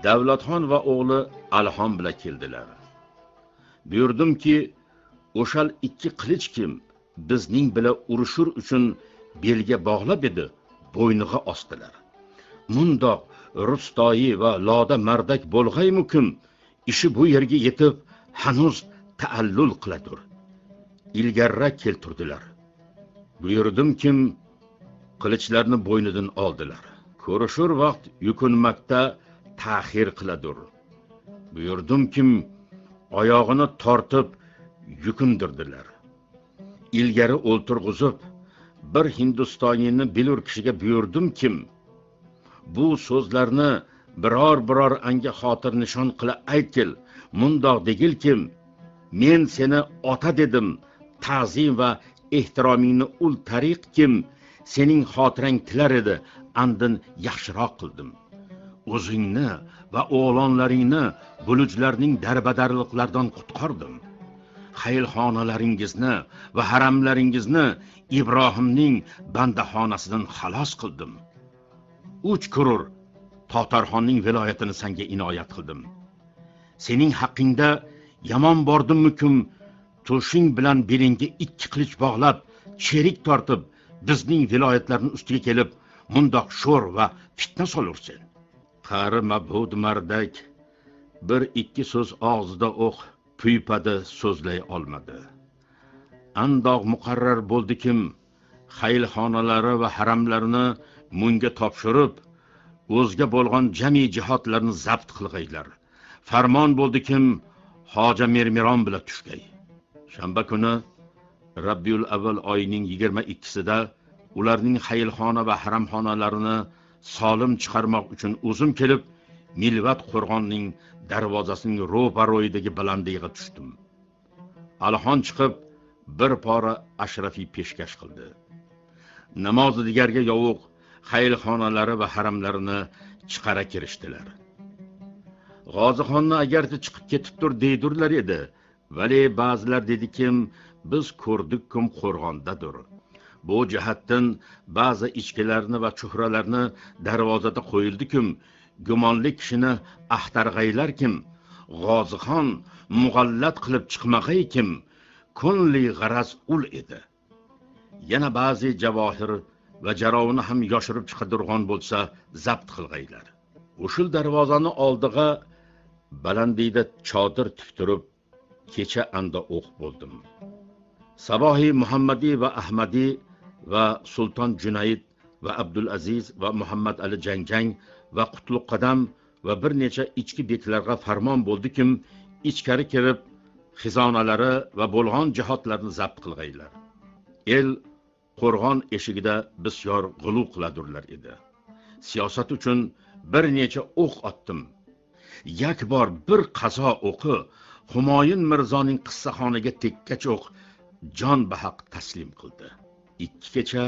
Davlatxon va o'g'li alixon bilan keldilar. Buyurdimki o'shal ikki qilich kim bizning bilan urushur uchun belga bog'lab edi bo'yniga osdilar mundoq rustoyi va loda mardak bo'lg'aymukim ishi bu yerga yetib hanuz taallul qiladur ilgarra keltirdilar. Buyurdimkim qilichlarni bo'ynidan oldilar. Ko'rishur vaqt yukunmakda ta'xir qiladur. Buyurdimkim oyog'ini tortib yukundirdilar. Ilgari o'ltirg'izib bir hindistoniyni bilur kishiga buyurdim kim? Bu so'zlarni biror biror anga xotir nishon qila aytgil mundoq degil kim? Men seni ota dedim ta'zim va ehtiromingni ul tariq kim? Sening xotirang tilar edi andin yaxshiroq qildim. O'zingni va o'g'lonlaringni bulujlarning darbadarliqlaridan qutqardim. Xayilxonalaringizni va haramlaringizni ibrohimning bandaxonasidan xalos qildim. Uch kurur totarxonning viloyatini sanga inoyat qildim. Sening haqqingda yomon bordimmikim to'shing bilan belingga ikki qilich bog'lab cherik tortib bizning viloyatlarni ustiga kelib mundoq sho'r va fitna solursen. Qari mabhud mardak bir ikki so'z og'zida o'q puypadi so'zlay olmadi. Andoq muqarrar bo'ldikim xaylxonalari va haramlarini munga topshirib o'zga bo'lgan jami jihodlarni zabt qilg'aylar farmon bo'ldikim hoja mermiron bilan tushgay. Shanba kuni rabbiyul avval oyining yigirma ikkisida ularning xaylxona va haramxonalarini solim chiqarmoq uchun o'zim kelib milvat qo'rg'onning darvozasining ro'paro'yidagi balandiyga tushdim. Alixon chiqib bir pora ashrafiy peshkash qildi. Namozi digarga yovuq xaylxonalari va haramlarini chiqara kirishdilar. G'ozixonni agarchi chiqib ketibdir deydurlar edi. Vale ba'zilar dedikim biz ko'rdikkim qo'rg'ondadir. Bu jihatdan ba'zi ichkilarni va chuhralarni darvozada qo'yildikim gumonli kishini axtarg'aylarkim g'ozixon mug'allat qilib chiqmag'ay kim? Kunli g'araz ul edi. Yana ba'zi javohir va jarovni ham yoshirib chiqadirg'on bo'lsa zabt qilg'aylar. Ushul darvozani oldig'a balandiyda chodir tiktirib kecha anda o'q bo'ldim. Sabohi muhammadiy va ahmadiy va sulton junayd va abdulaziz va muhammad ali jangjang va qutlug' qadam va bir necha ichki beklarga farmon bo'ldikim ichkari kirib xizonalari va bo'lg'on jihodlarni zabt qilg'aylar. El qo'rg'on eshigida bisyor g'ulu qiladurlar edi. Siyosat uchun bir necha o'q otdim. Yak bor bir qazo o'qi humoyun mirzoning qissaxoniga tekkach o'q jon bahaq taslim qildi. Ikki kecha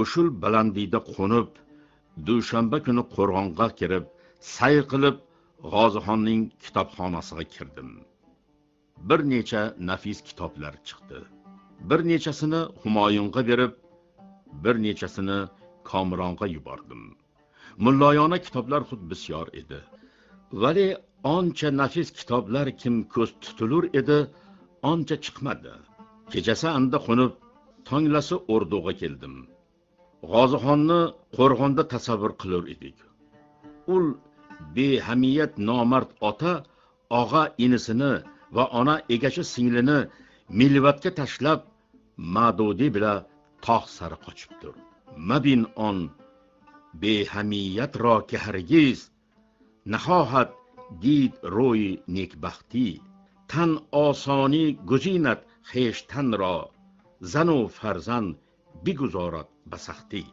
o'shul balandiyda qo'nib dushanba kuni qo'rg'onga kirib sayr qilib g'ozixonning kitobxonasiga kirdim. Bir necha nafis kitoblar chiqdi. Bir nechasini humoyunga berib bir nechasini komronga yubordim. Mulloyona kitoblar xud bisyor edi. Vali oncha nafis kitoblar kim ko'z tutilur edi oncha chiqmadi. Kechasi anda qo'nib tonglasi o'rduga keldim. G'ozixonni qo'rg'onda tasavvur qilur edik. Ul behamiyat nomard ota og'a inisini va ona egachi singlini milvatga tashlab madudiy bilan tog' sari qochibdir. Mabin on behamiyat ro ki hargiz nahohat did ro'yi nekbaxti. Tan osoni guzinat xeshtan ro zanu farzand biguzorat basaxti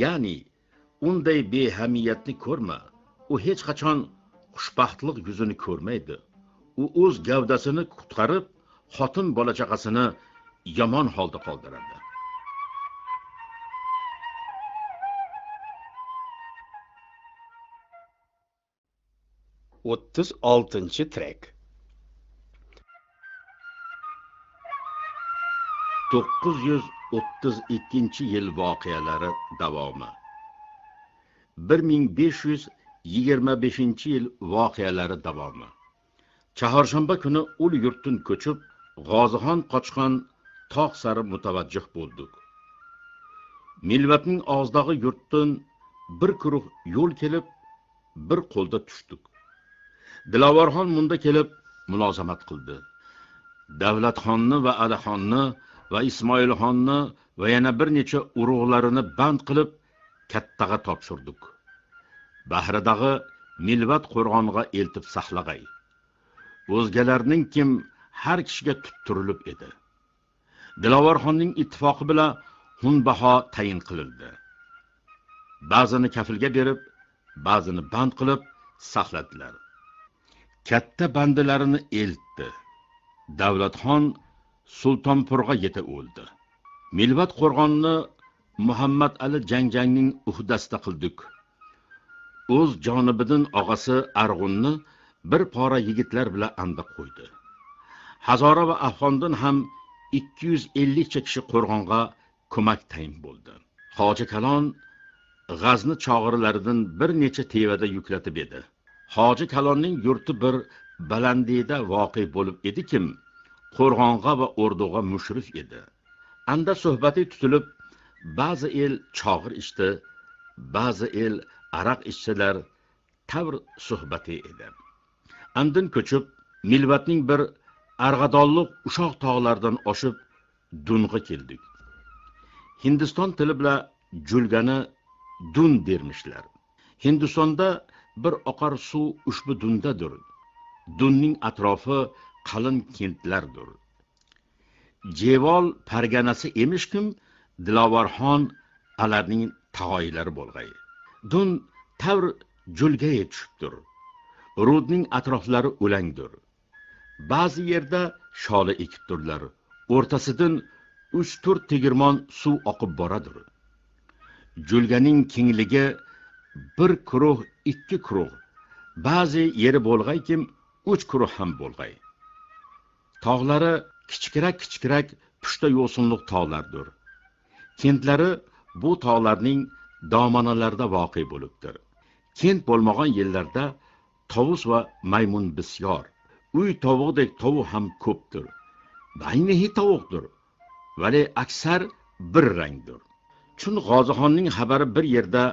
ya'ni unday behamiyatni ko'rma u hech qachon xushbaxtlik yuzini ko'rmaydi. U o'z gavdasini qutqarib xotin bola chaqasini yomon holda qoldiradi. O'ttiz oltinchi trek. To'qqiz yuz o'ttiz ikkinchi yil voqealari davomi. Bir ming besh yuz yigirma beshinchi yil voqealari davomi chorshanba kuni ul yurtdan ko'chib g'ozixon qochgan tog' sari mutavajjih bo'ldik. Milvatning og'zidagi yurtdan bir guruh yo'l kelib bir qo'lda tushdik. Dilavorxon munda kelib mulozamat qildi. Davlatxonni va alixonni va ismoilxonni va yana bir necha urug'larini band qilib kattaga topshirdik. Bahridagi milvat qo'rg'onga eltib saqlag'ay. O'zgalarning kim har kishiga tuttirilib edi. Dilovarxonning ittifoqi bilan xunbaho tayin qilindi. Ba'zini kafilga berib ba'zini band qilib saqladilar. Katta bandilarini eltdi. Davlatxon sultonpurga yeta o'ldi. Milvat qo'rg'onni muhammad ali jangjangning uhdasida qildik. O'z jonibidan og'asi arg'unni bir pora yigitlar bilan anda qo'ydi. Hazora va afg'ondan ham 250 yuz ellikcha kishi qo'rg'onga ko'mak tayin bo'ldi. Hoji kalon g'azni chog'irlaridan bir necha tevada yuklatib edi. Hoji kalonning yurti bir balandiyda voqe bo'lib edikim qo'rg'onga va o'rdug'a mushrif edi. Anda suhbati tutilib ba'zi el chog'ir ichdi ba'zi el araq ichsalar tavr suhbati edi. Andin ko'chib milvatning bir arg'adonliq ushoq tog'laridan oshib dunga keldik. Hindiston tili bilan julgani dun dermishlar. Hindistonda bir oqar suv ushbu dundadir. Dunning atrofi qalin kentlardir. Jevol parganasi emishkim dilovarxon alarning tag'oyilari bo'lg'ay. Dun tavr julgaye tushibdir. Rudning atroflari o'langdir ba'zi yerda sholi ekib turdilar. O'rtasidan uch to'rt tegirmon suv oqib boradir julganing kengligi bir kuruh ikki kuruh ba'zi yeri bo'lg'aykim uch kuruh ham bo'lg'ay. Tog'lari kichikrak kichikrak pushta yo'sinliq tog'lardir kentlari bu tog'larning domonalarida voqe bo'libdir. Kent bo'lmagan yillarda tovus va maymun bisyor. Uy tovuqdek tovuq ham ko'pdir. Baynihi tovuqdir. Vale aksar bir rangdir. Chun g'ozixonning xabari bir yerda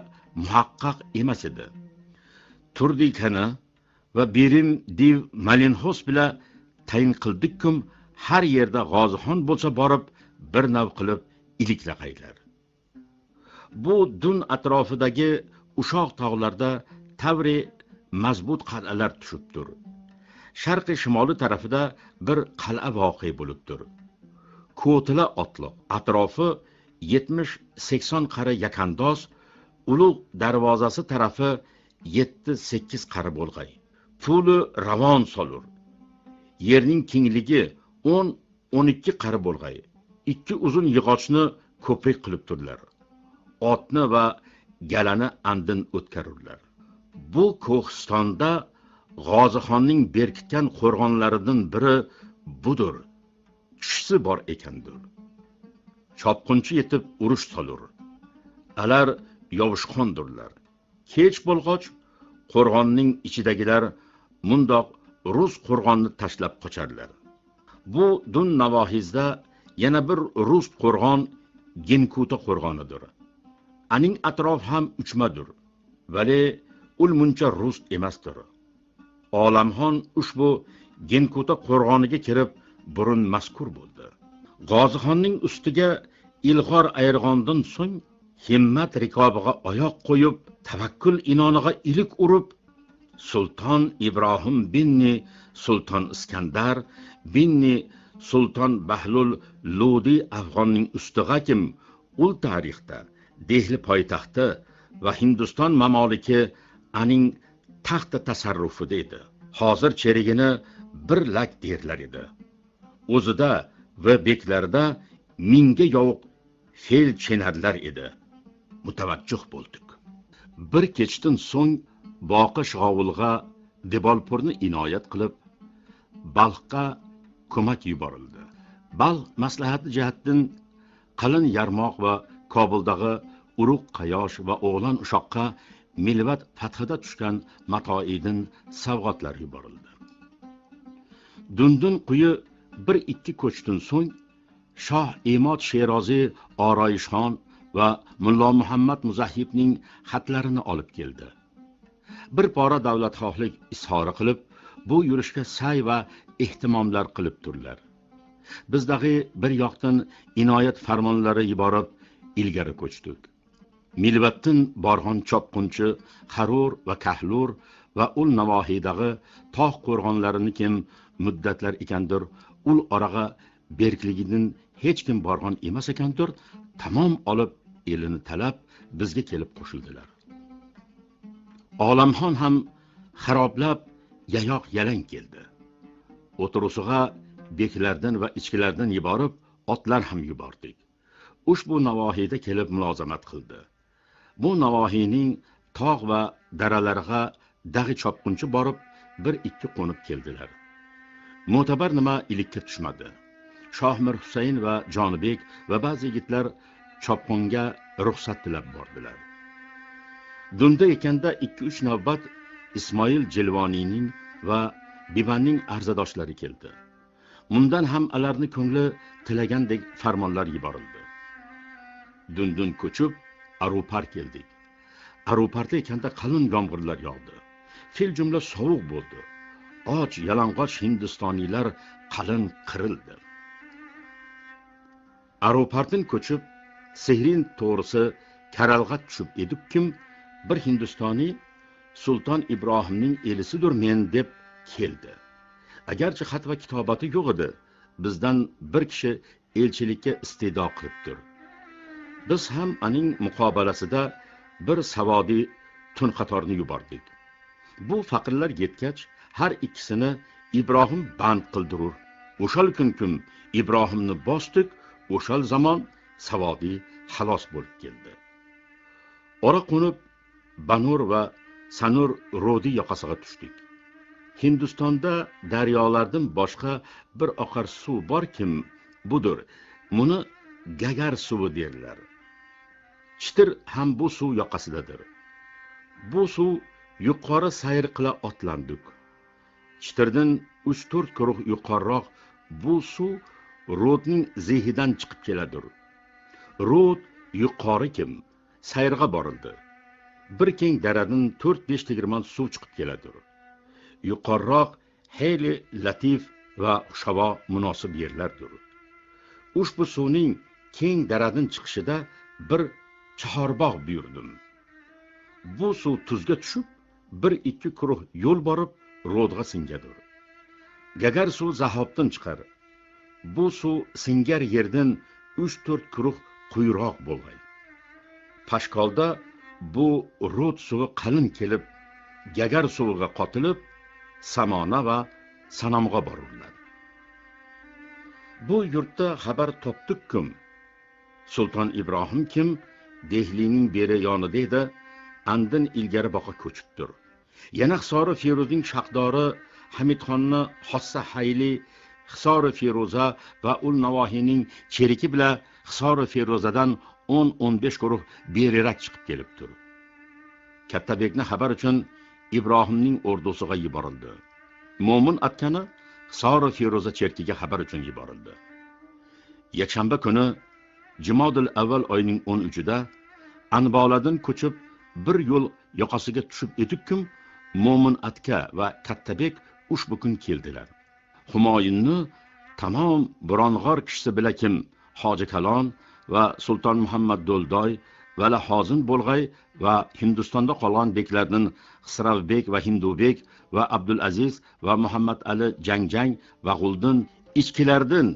muhaqqaq emas edi. Turdikani va berim div malinxos bilan tayin qildikkum har yerda g'ozixon bo'lsa borib bir nav qilib iliklaqaylar bu dun atrofidagi ushoq tog'larda tavri mazbut qal'alar tushibdir. Sharqi shimoli tarafida bir qal'a voqe bo'libdir. Ko'tila otliq atrofi yetmish sakson qari yakandoz ulug' darvozasi tarafi yetti sakkiz qari bo'lg'ay. Puli ravon solur. Yerning kengligi o'n o'n ikki qari bo'lg'ay. Ikki uzun yig'ochni ko'prik qilibdirlar. Otni va galani andin o'tkarurlar. Bu ko'histonda g'ozixonning berkitgan qo'rg'onlaridan biri budur. Tushisi bor ekandir. Chopqunchi yetib urush solur. Alar yovushqondirlar kech bo'lg'och qo'rg'onning ichidagilar mundoq rus qo'rg'onni tashlab qocharlar. Bu dun navohizda yana bir rus qo'rg'on genkuta qo'rg'onidir. Aning atrofi ham uchmadir. Vale ul muncha rus emasdir. Olamxon ushbu genkuta qo'rg'oniga kirib burun mazkur bo'ldi. G'ozixonning ustiga ilg'or ayirg'ondan so'ng himmat rikobiga oyoq qo'yib tavakkul inoniga ilik urib sulton ibrohim binni sulton iskandar binni sulton bahlul ludiy afg'onning ustig'a kim? Ul tarixda dehli poytaxti va hindiston mamoliki aning taxti tasarrufida edi hozir cherigini bir lak derlar edi. O'zida va beklarida mingga yovuq fel chenarlar edi. Mutavajjuh bo'ldik. Bir kechdan so'ng boqish g'ovulg'a debolpurni inoyat qilib balxqa ko'mak yuborildi. Balx maslahati jihatdan qalin yarmoq va kobuldagi urug' qayosh va o'g'lon ushoqqa milvat fathida tushgan matoidin savg'otlar yuborildi. Dundun quyi bir ikki ko'chdan so'ng shoh imod sheroziy oroyishxon va mullo muhammad muzahibning xatlarini olib keldi. Bir pora davlatxohlik izhori qilib bu yurishga sa'y va ehtimomlar qilib turdilar bizdagi bir yoqdan inoyat farmonlari yuborib ilgari ko'chdik. Milvattin borg'on chopqunchi harur va kahlur va ul navohiydagi tog' qo'rg'onlarini kim muddatlar ekandir ul orag'a berkligidan hech kim borg'on emas ekandir tamom olib elini talab bizga kelib qo'shildilar. Olamxon ham xaroblab yayoq yalang keldi. O'tirusig'a beklardan va ichkilardan yuborib otlar ham yubordik. Ushbu navohiyda kelib mulozamat qildi. Bu navohiyning tog' va daralariga dag'i chopqunchi borib bir ikki qo'nib keldilar. Mo'tabar nima ilikka tushmadi? Shohmir husayn va jonibek va ba'zi yigitlar chopqunga ruxsat tilab bordilar. Dunda ekanda ikki uch navbat ismoil jilvoniyning va bibanning arzadoshlari keldi. Bundan ham ularni ko'ngli tilagandek farmonlar yuborildi. Dundun ko'chib arupar keldik aeroportda ekanda qalin yomg'irlar yog'di. Fil jumla sovuq bo'ldi. Och yalang'och hindistoniylar qalin qirildi. Aeroportdan ko'chib sehrin to'g'risi karalg'a tushib edik kim? Bir hindistoniy sulton ibrohimning elisidir men deb keldi. Agarchi xat va kitobati yo'q edi bizdan bir kishi elchilikka iste'do qilibdir. Biz ham aning muqobalasida bir savodiy tun qatorni yubordik. Bu faqirlar yetgach har ikkisini ibrohim band qildirur. O'shal kun kun ibrohimni bosdik o'shal zamon savodiy xalos bo'lib keldi. Ora qo'nib banur va sanur rodi yoqasiga tushdik. Hindistonda daryolardan boshqa bir oqar suv borkim budur. Buni gagar suvi derlar. Chitir ham bu suv yoqasidadir. Bu suv yuqori sayr qila otlandik. Chitirdan uch to'rt guruh yuqoriroq bu suv rodning zehidan chiqib keladir. Rod yuqori kim? Sayrga borildi. Bir keng daradan to'rt besh tegirmon suv chiqib keladir. Yuqoriroq heyli latif va shavo munosib yerlardir. Ushbu suvning keng daradan chiqishida bir chorbog' buyurdim. Bu suv tuzga tushib bir ikki guruh yo'l borib ro'dg'a singadir. Gagar suv zahobdan chiqar. Bu suv singar yerdan uch to'rt guruh quyiroq bo'lg'ay. Pashkolda bu ro'd suvi qalin kelib gagar suviga qotilib samona va sanomg'a boruriladi bu yurtda xabar topdik kim sulton ibrohim kim dehliyning beri yonida edi andin ilgari boqa ko'chibdir. Yana hisori feruzning shaqdori hamidxonni xossa hayli hisori feruza va ul navohiyning cheriki bilan hisori feruzadan o'n o'n besh guruh berirak chiqib kelibdir. Kattabekni xabar uchun ibrohimning ordusiga yuborildi. Mo'min atkani hisori feruza cherkiga xabar uchun yuborildi. Yakshanba kuni jumodil avval oyining o'n uchida anboladan ko'chib bir yo'l yoqasiga tushib edikkim mo'min atka va kattabek ushbu kun keldilar. Humoyinni tamom burong'or kishisi bilakim hoji kalon va sulton muhammad do'ldoy vala hozin bo'lg'ay va hindistonda qolgan beklardan xisravbek va hindubek va abdulaziz va muhammad ali jangjang va g'uldin ichkilardan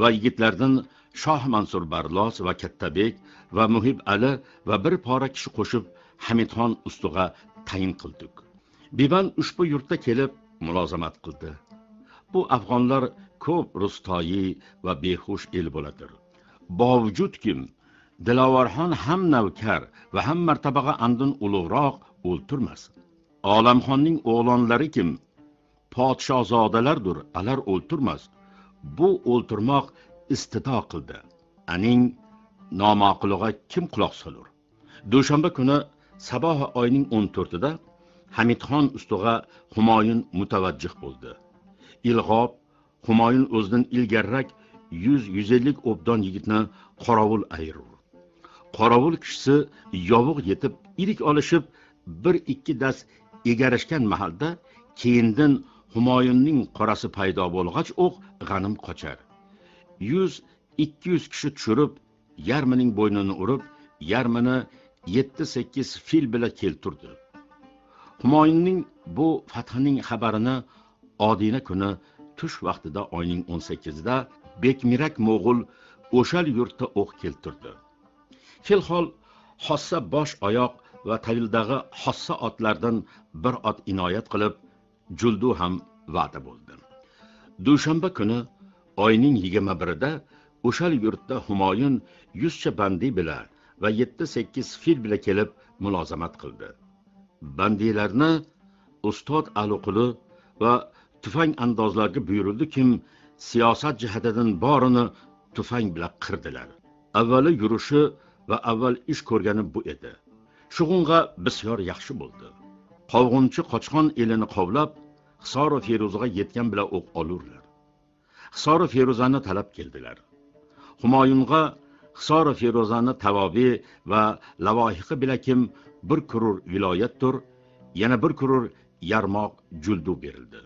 va yigitlardan shoh mansur barlos va kattabek va muhib ali va bir pora kishi qo'shib hamidxon ustiga tayin qildik. Biban ushbu yurtda kelib mulozamat qildi. Bu afg'onlar ko'p rustoyi va behush el bo'ladir. Bovujudkim dilovarxon ham navkar va ham martabaga andin ulug'roq o'ltirmas. Olamxonning o'g'lonlari kim? Podshozodalardir alar o'ltirmas. Bu o'ltirmoq istido qildi. Aning nomaqulig'a kim quloq solur? Dushanba kuni saboh oyning o'n to'rtida hamidxon ustiga humoyun mutavajjih bo'ldi. Ilg'ob humoyun o'zidan ilgariroq yuz yuz ellik o'bdon yigitni qorovul ayirur. Qorovul kishisi yovuq yetib ilik olishib bir ikki dast egarishgan mahalda keyindan humoyunning qorasi paydo bo'lg'ach o'q g'anim qochar. Yuz ikki yuz kishi tushirib yarmining bo'ynini urib yarmini yetti sakkiz fil bilan keltirdi. Humoyunning bu fathining xabarini odina kuni tush vaqtida oyning o'n sakkizida bekmirak mo'g'ul o'shal yurtda o'q keltirdi. Filhol hossa bosh oyoq va tavildagi hossa otlardan bir ot inoyat qilib juldu ham va'da bo'ldi. Dushanba kuni oyning yigirma birida o'shal yurtda humoyun yuzcha bandi bilan va yetti sakkiz fil bilan kelib mulozamat qildi. Bandiylarni ustod aluquli va tufang andozlarga buyurildi kim siyosat jihatidan borini tufang bilan qirdilar. Avvali yurishi va avval ish ko'rgani bu edi. Shug'unga bisyor yaxshi bo'ldi. Qovg'unchi qochqon elini qovlab hisoru feruzaga yetgan bilan o'q olurlar. Hisori feruzani talab keldilar. Humoyunga hisori feruzani tavobi va lavohiqi bilakim bir kurur viloyatdir yana bir kurur yarmoq juldu berildi.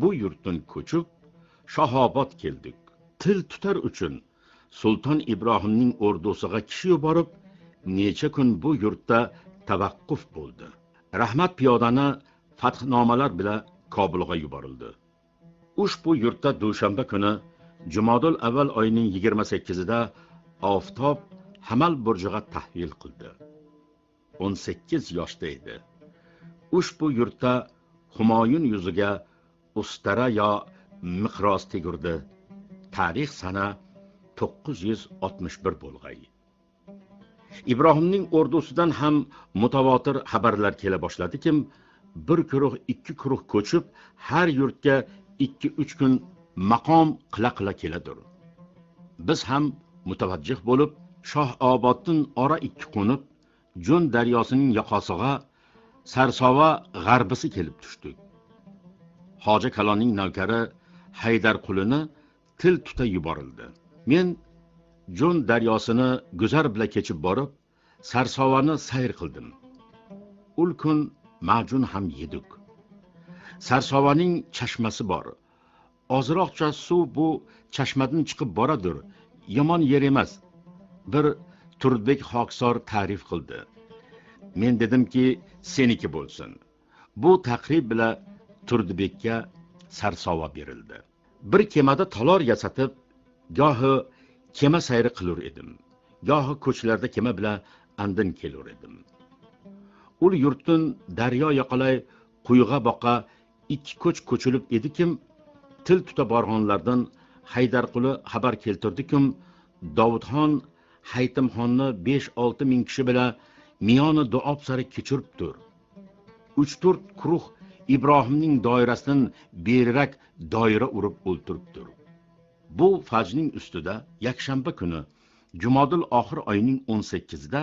Bu yurtdan ko'chib shahobod keldik. Til tutar uchun sulton ibrohimning ordusiga kishi yuborib necha kun bu yurtda tavaqquf bo'ldi. Rahmat piyodani fathnomalar bilan kobulga yuborildi. Ushbu yurtda dushanba kuni jumodul avval oyining yigirma sakkizida oftob hamal burjiga tahvil qildi. o'n sakkiz yoshda edi. Ushbu yurtda humoyun yuziga ustara yo miqros tegurdi. Tarix sana 961 bo'lg'ay. Ibrohimning ordusidan ham mutavotir xabarlar kela boshladikim bir guruh ikki guruh ko'chib har yurtga ikki uch kun maqom qila qila keladir. Biz ham mutavajjih bo'lib shoh oboddan ora ikki qo'nib jo'n daryosining yoqosig'a sarsova g'arbisi kelib tushdik. Hoji kalonning navkari haydar qulini til tuta yuborildi. Men jo'n daryosini guzar bilan kechib borib sarsovani sayr qildim. Ul kun majun ham yedik. Sarsovaning chashmasi bor. Ozroqcha suv bu chashmadan chiqib boradir. Yomon yer emas. Bir turdbek hokisor ta'rif qildi. Men dedimki seniki bo'lsin. Bu taqrib bilan turdibekka sarsova berildi. Bir kemada talor yasatib gohi kema sayri qilur edim. Gohi ko'chlarda kema bilan andin kelur edim. Ul yurtdin daryo yoqalay quyg'a boqa ikki ko'ch ko'chilib edikim til tuta borg'onlardan haydarquli xabar keltirdikim dovudxon haytimxonni besh olti ming kishi bilan miyoni duob sari kechiribdir. Uch to'rt quruq ibrohimning doirasidan berirak doira urib o'ltiribdir. Bu fajning ustida yakshanba kuni jumodil oxir oyining o'n sakkizida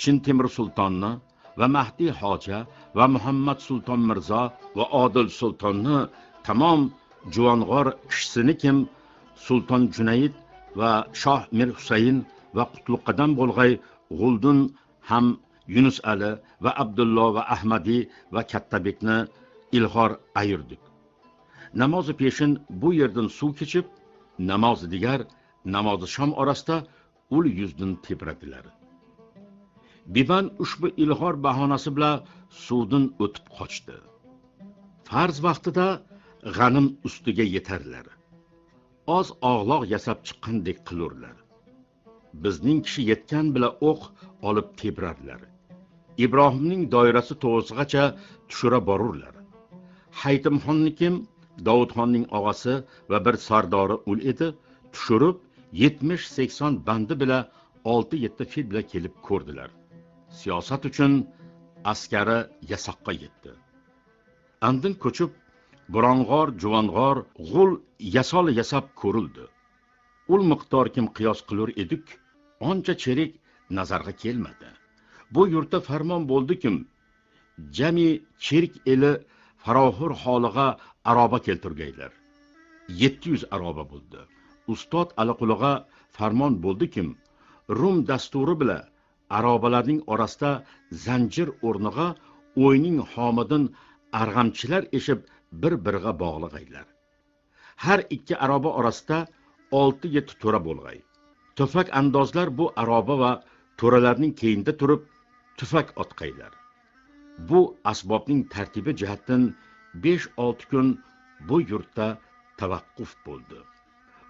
chin temir sultonni va mahdiy hoja va muhammad sulton mirzo va odil sultonni tamom juvong'or kishisini kim sulton junayd va shoh mir husayn va qutluqqadam bo'lg'ay g'uldun ham yunus ali va abdullo va ahmadiy va kattabekni ilhor ayirdik. Namozi peshin bu yerdan suv kechib namozi digar namozi shom orasida ul yuzdin tebradilar. Biban ushbu ilhor bahonasi bilan suvdan o'tib qochdi. Farz vaqtida g'anim ustiga yetarlar. Oz og'loq yasab chiqqandek qilurlar. Bizning kishi yetgan bilan o'q olib tebrarlar. Ibrohimning doirasi to'g'risigacha tushira borurlar. Haytimxonnikim dovudxonning og'asi va bir sardori ul edi tushirib yetmish sakson bandi bilan olti yetti fil bilan kelib ko'rdilar. Siyosat uchun askari yasoqqa yetdi. Andin ko'chib burong'or juvong'or g'ul yasol yasab ko'rildi. Ul miqdor kim qiyos qilur edik oncha cherik nazarga kelmadi. Bu yurtda farmon bo'ldi kim jami cherik eli farohur holiga aroba kelturgaylar yetti yuz aroba bo'ldi. Ustod aliquliga farmon bo'ldi kim rum dasturi bilan arobalarning orasida zanjir o'rniga o'yning homidin arg'amchilar eshib bir biriga bog'liq edilar har ikki aroba orasida olti yetti to'ra bo'lg'ay. Tufak andozlar bu aroba va to'ralarning keyinda turib tufak otqaylar. Bu asbobning tartibi jihatdan besh olti kun bu yurtda tavaqquf bo'ldi.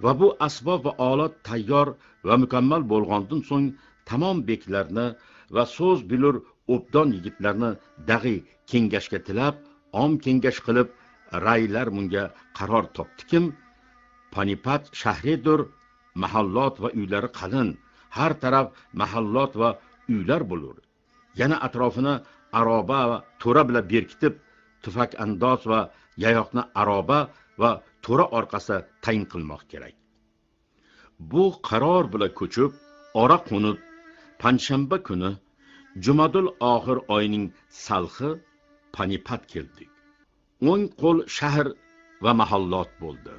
Va bu asbob va olat tayyor va mukammal bo'lgandan so'ng tamom beklarni va so'z bilur o'bdon yigitlarni dag'iy kengashga tilab om kengash qilib raylar bunga qaror topdikim. Panipat shahridur mahallot va uylari qalin. Har taraf mahallot va uylar bo'lur. Yana atrofini aroba va to'ra bilan berkitib tufak andoz va yayoqni aroba va to'ra orqasida tayin qilmoq kerak. Bu qaror bilan ko'chib ora qo'nib panshanba kuni jumadul oxir oyining salxi panipat keldik. O'ng qo'l shahr va mahallot bo'ldi.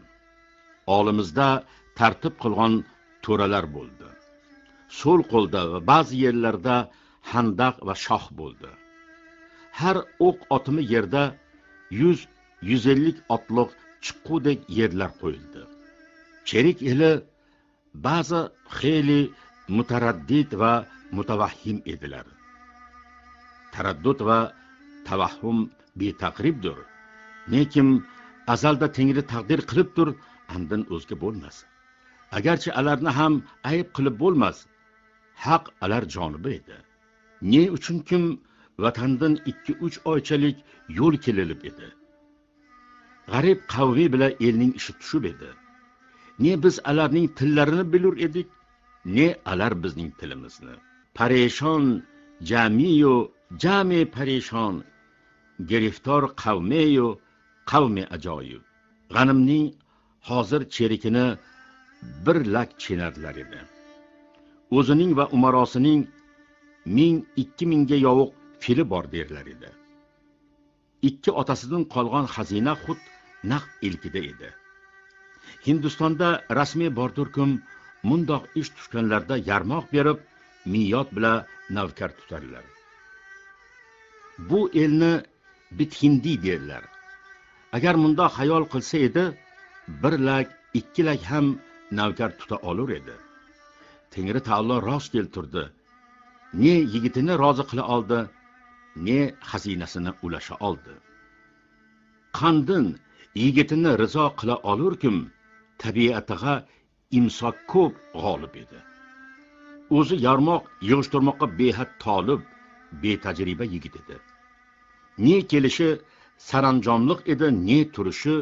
Olimizda tartib qilgan to'ralar bo'ldi. So'l qo'lda va ba'zi yerlarda handaq va shoh bo'ldi. Har o'q otimi yerda yuz yuz ellik otliq chiqqudek yerlar qo'yildi. Cherik eli ba'zi xeli mutaraddid va mutavahhim edilar. Taraddud va tavahhum betaqribdir lekin azalda tengri taqdir qilibdir andin o'zga bo'lmas. Agarchi alarni ham ayb qilib bo'lmas haq alar jonibi edi. Ne uchun kim vatandan ikki uch oychalik yo'l kelilib edi? G'arib qavmi bilan elning ishi tushib edi. Ne biz alarning tillarini bilur edik ne alar bizning tilimizni? Parishon jamiyu jami parishon. Giriftor qavmeyu qavmi ajoyib. G'animning hozir cherikini bir lak chenardilar edi. O'zining va umarosining ming ikki mingga yovuq fili bor derlar edi. Ikki otasidan qolgan xazina xud naq ilkida edi. Hindistonda rasmiy bordirkim mundoq ish tushganlarda yarmoq berib miyot bilan navkar tutadilar bu elni bithindi derlar. Agar mundoq xayol qilsa edi bir lak ikki lak ham navkar tuta olur edi. Tengri taolo rost keltirdi ne yigitini rozi qila oldi ne xazinasini ulasha oldi. Qandin yigitini rizo qila olurkim tabiatiga imsok ko'p g'olib edi. O'zi yarmoq yig'ishtirmoqqa behad tolib betajriba yigit edi. Ne kelishi saranjomliq edi ne turishi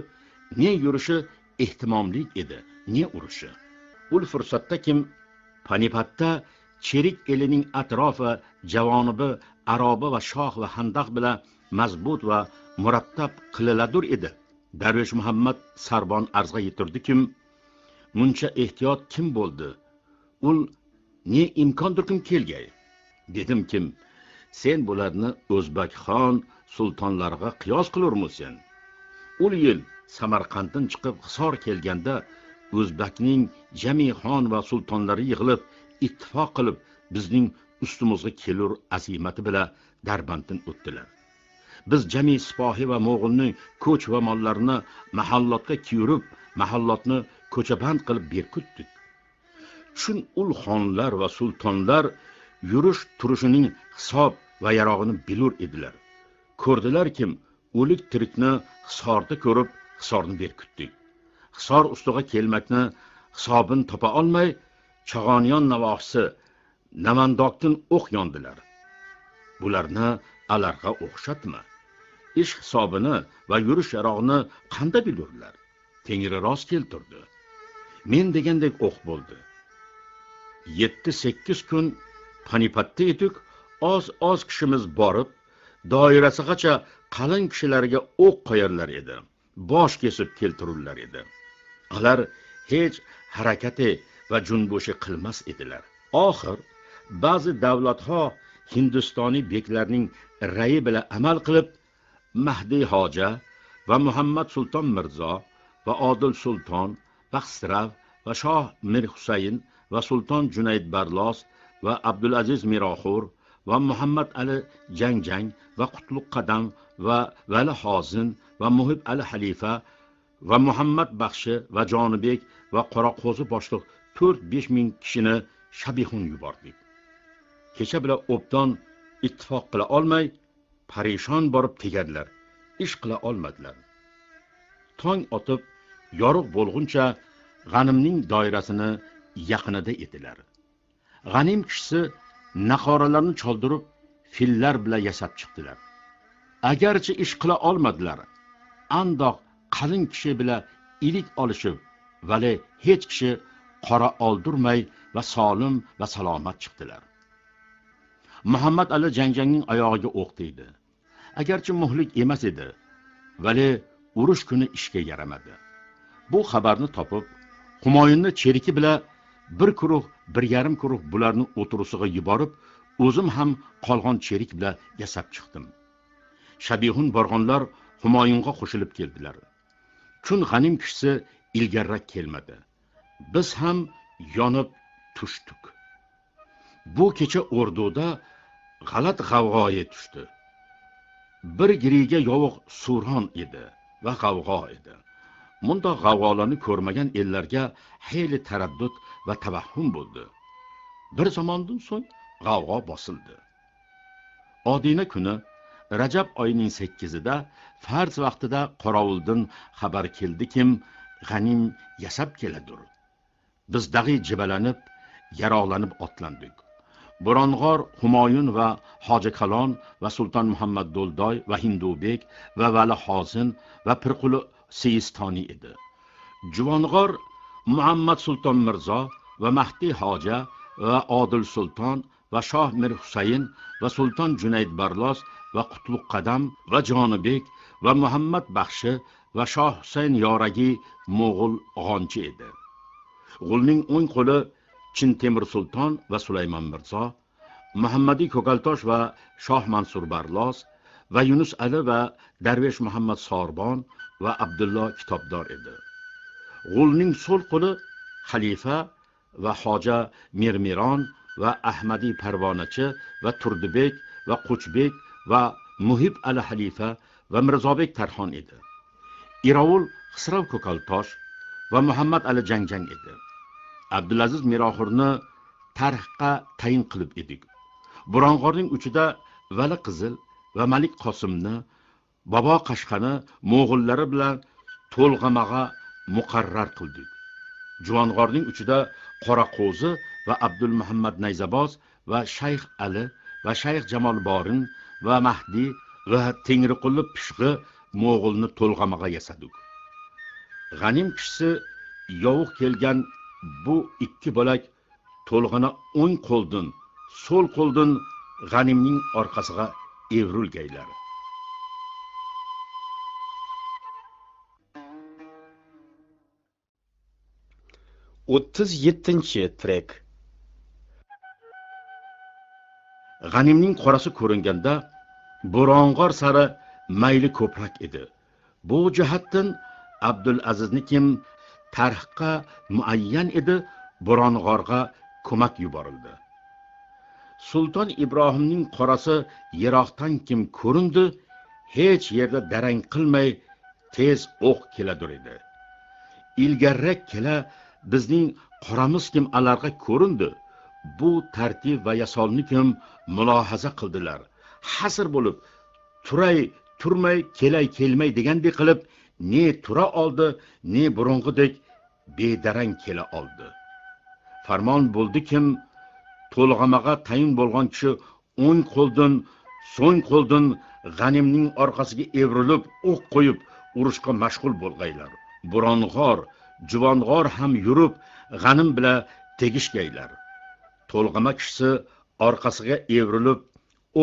ne yurishi ehtimomlik edi ne urishi. Ul fursatda kim panipatda cherik elining atrofi javonibi aroba va shoh va handaq bilan mazbut va murattab qililadur edi. Darvesh muhammad sarbon arzga yetirdi kim muncha ehtiyot kim bo'ldi? Ul ne imkondirkim kelgay. Dedim kim sen bularni o'zbakxon sultonlarga qiyos qilurmisan ul yil samarqanddan chiqib hisor kelganda o'zbakning jami xon va sultonlari yig'ilib ittifoq qilib bizning ustimizga kelur azimati bilan darbanddan o'tdilar. Biz jami sipohi va mo'g'ulning ko'ch va mollarini mahallotga kiyurib mahallotni ko'chaband qilib berkutdik. Shun ul xonlar va sultonlar yurish turishining hisob va yarog'ini bilur edilar. Ko'rdilarkim o'lik tirikni hisorda ko'rib hisorni berkitdik hisor ustiga kelmakni hisobini topa olmay chag'oniyon navohisi namandokdan o'q yondilar. Bularni alarga o'xshatma. Ish hisobini va yurish yarog'ini qanday bilurlar? Tengri rost keltirdi. Men degandek o'q bo'ldi. Yetti sakkiz kun panipatda edik oz oz kishimiz borib doirasigacha qalin kishilarga o'q qo'yarlar edi bosh kesib keltirurlar edi. Ular hech harakati va junbushi qilmas edilar. Oxir ba'zi davlatho hindistoniy beklarning rayi bilan amal qilib mahdiy hoja va muhammad sulton mirzo va odil sulton va va shoh mir husayn va sulton junayd barlos va abdulaziz miroxur va muhammad ali jangjang va qutlug' qadam va vali hozin va muhib ali halifa va muhammad baxshi va jonibek va qoraqo'zi boshliq to'rt besh ming kishini shabihun yubordik. Kecha bilan obdon ittifoq qila olmay parishon borib tegadilar ish qila olmadilar. Tong otib yorug' bo'lguncha g'animning doirasini yaqinida edilar. G'anim kishisi nahoralarni choldirib fillar bilan yasab chiqdilar. Agarchi ish qila olmadilar andoq qalin kishi bilan ilik olishib vali hech kishi qora oldirmay va solim va salomat chiqdilar. Muhammad ali janjangning oyog'iga o'q tegdi agarchi muhlik emas edi vali urush kuni ishga yaramadi. Bu xabarni topib humoyinni cheriki bilan bir guruh bir yarim guruh bularni o'tirusiga yuborib o'zim ham qolgan cherik bilan yasab chiqdim. Shabihun borg'onlar humoyinga qo'shilib keldilar. Chun g'anim kishisi ilgariroq kelmadi. Biz ham yonib tushdik. Bu kecha o'rduda g'alat g'avg'oyi tushdi. Bir giriga yovuq suron edi va g'avg'o edi. Mundoq g'avg'olarni ko'rmagan ellarga xeyli taraddud va tavahhum bo'ldi. Bir zamondan so'ng g'avg'o bosildi. Odina kuni rajab oyining sakkizida farz vaqtida qorovuldan xabar keldikim g'anim yasab keladur. Biz dag'iy jibalanib yaroqlanib otlandik. Burong'or humoyun va hoji kalon va sulton muhammad do'ldoy va hindubek va vali hozin va pirquli seistoniy edi. Juvong'or muhammad sulton mirzo va mahdiy hoja va odil sulton va shoh mir husayn va sulton junayd barlos va qutlug' qadam va jonibek va muhammad baxshi va shoh husayn yoragi mo'g'ul g'onchi edi. G'ulning o'ng qo'li chin temir sulton va sulaymon mirzo muhammadiy ko'kaltosh va shoh mansur barlos va yunus ali va darvesh muhammad sorbon va abdullo kitobdor edi. G'ulning so'l qo'li xalifa va hoja mermiron va ahmadiy parvonachi va turdibek va qo'chbek va muhib ali xalifa va mirzobek tarxon edi. Irovul xisrov ko'kaltosh va muhammad ali jangjang edi. Abdulaziz miroxurni tarhqa tayin qilib edik. Burong'orning uchida vali qizil va malik qosimni bobo qashqani mo'g'ullari bilan to'lg'amag'a muqarrar qildik. Juvong'orning uchida qoraqo'zi va abdulmuhammad nayzaboz va shayx ali va shayx jamolborin va mahdiy va tengriquli pishg'i mo'g'ulni to'lg'amag'a yasadik. G'anim kishisi yovuq kelgan bu ikki bo'lak to'lg'ini o'ng qo'ldin so'l qo'ldin g'animning orqasiga evrilgaylar o'ttiz yettinchi trek. G'animning qorasi ko'ringanda burong'or sari mayli ko'proq edi. Bu jihatdan abdulaziznikim tarhqa muayyan edi burong'orga ko'mak yuborildi. Sulton ibrohimning qorasi yiroqdan kim ko'rindi hech yerda darang qilmay tez o'q keladur edi. Ilgariroq kela bizning qoramiz kim alarga ko'rindi bu tartib va yasolni kim mulohaza qildilar. Hasr bo'lib turay turmay kelay kelmay degandek qilib ne tura oldi ne burung'idek bedarang kela oldi. Farmon bo'ldi kim to'lg'amaga tayin bo'lgan kishi o'ng qo'ldan so'ng qo'ldan g'animning orqasiga evrilib o'q qo'yib urushga mashg'ul bo'lg'aylar. Burong'or juvong'or ham yurib g'anim bilan tegishgaylar. To'lg'ama kishisi orqasiga evrilib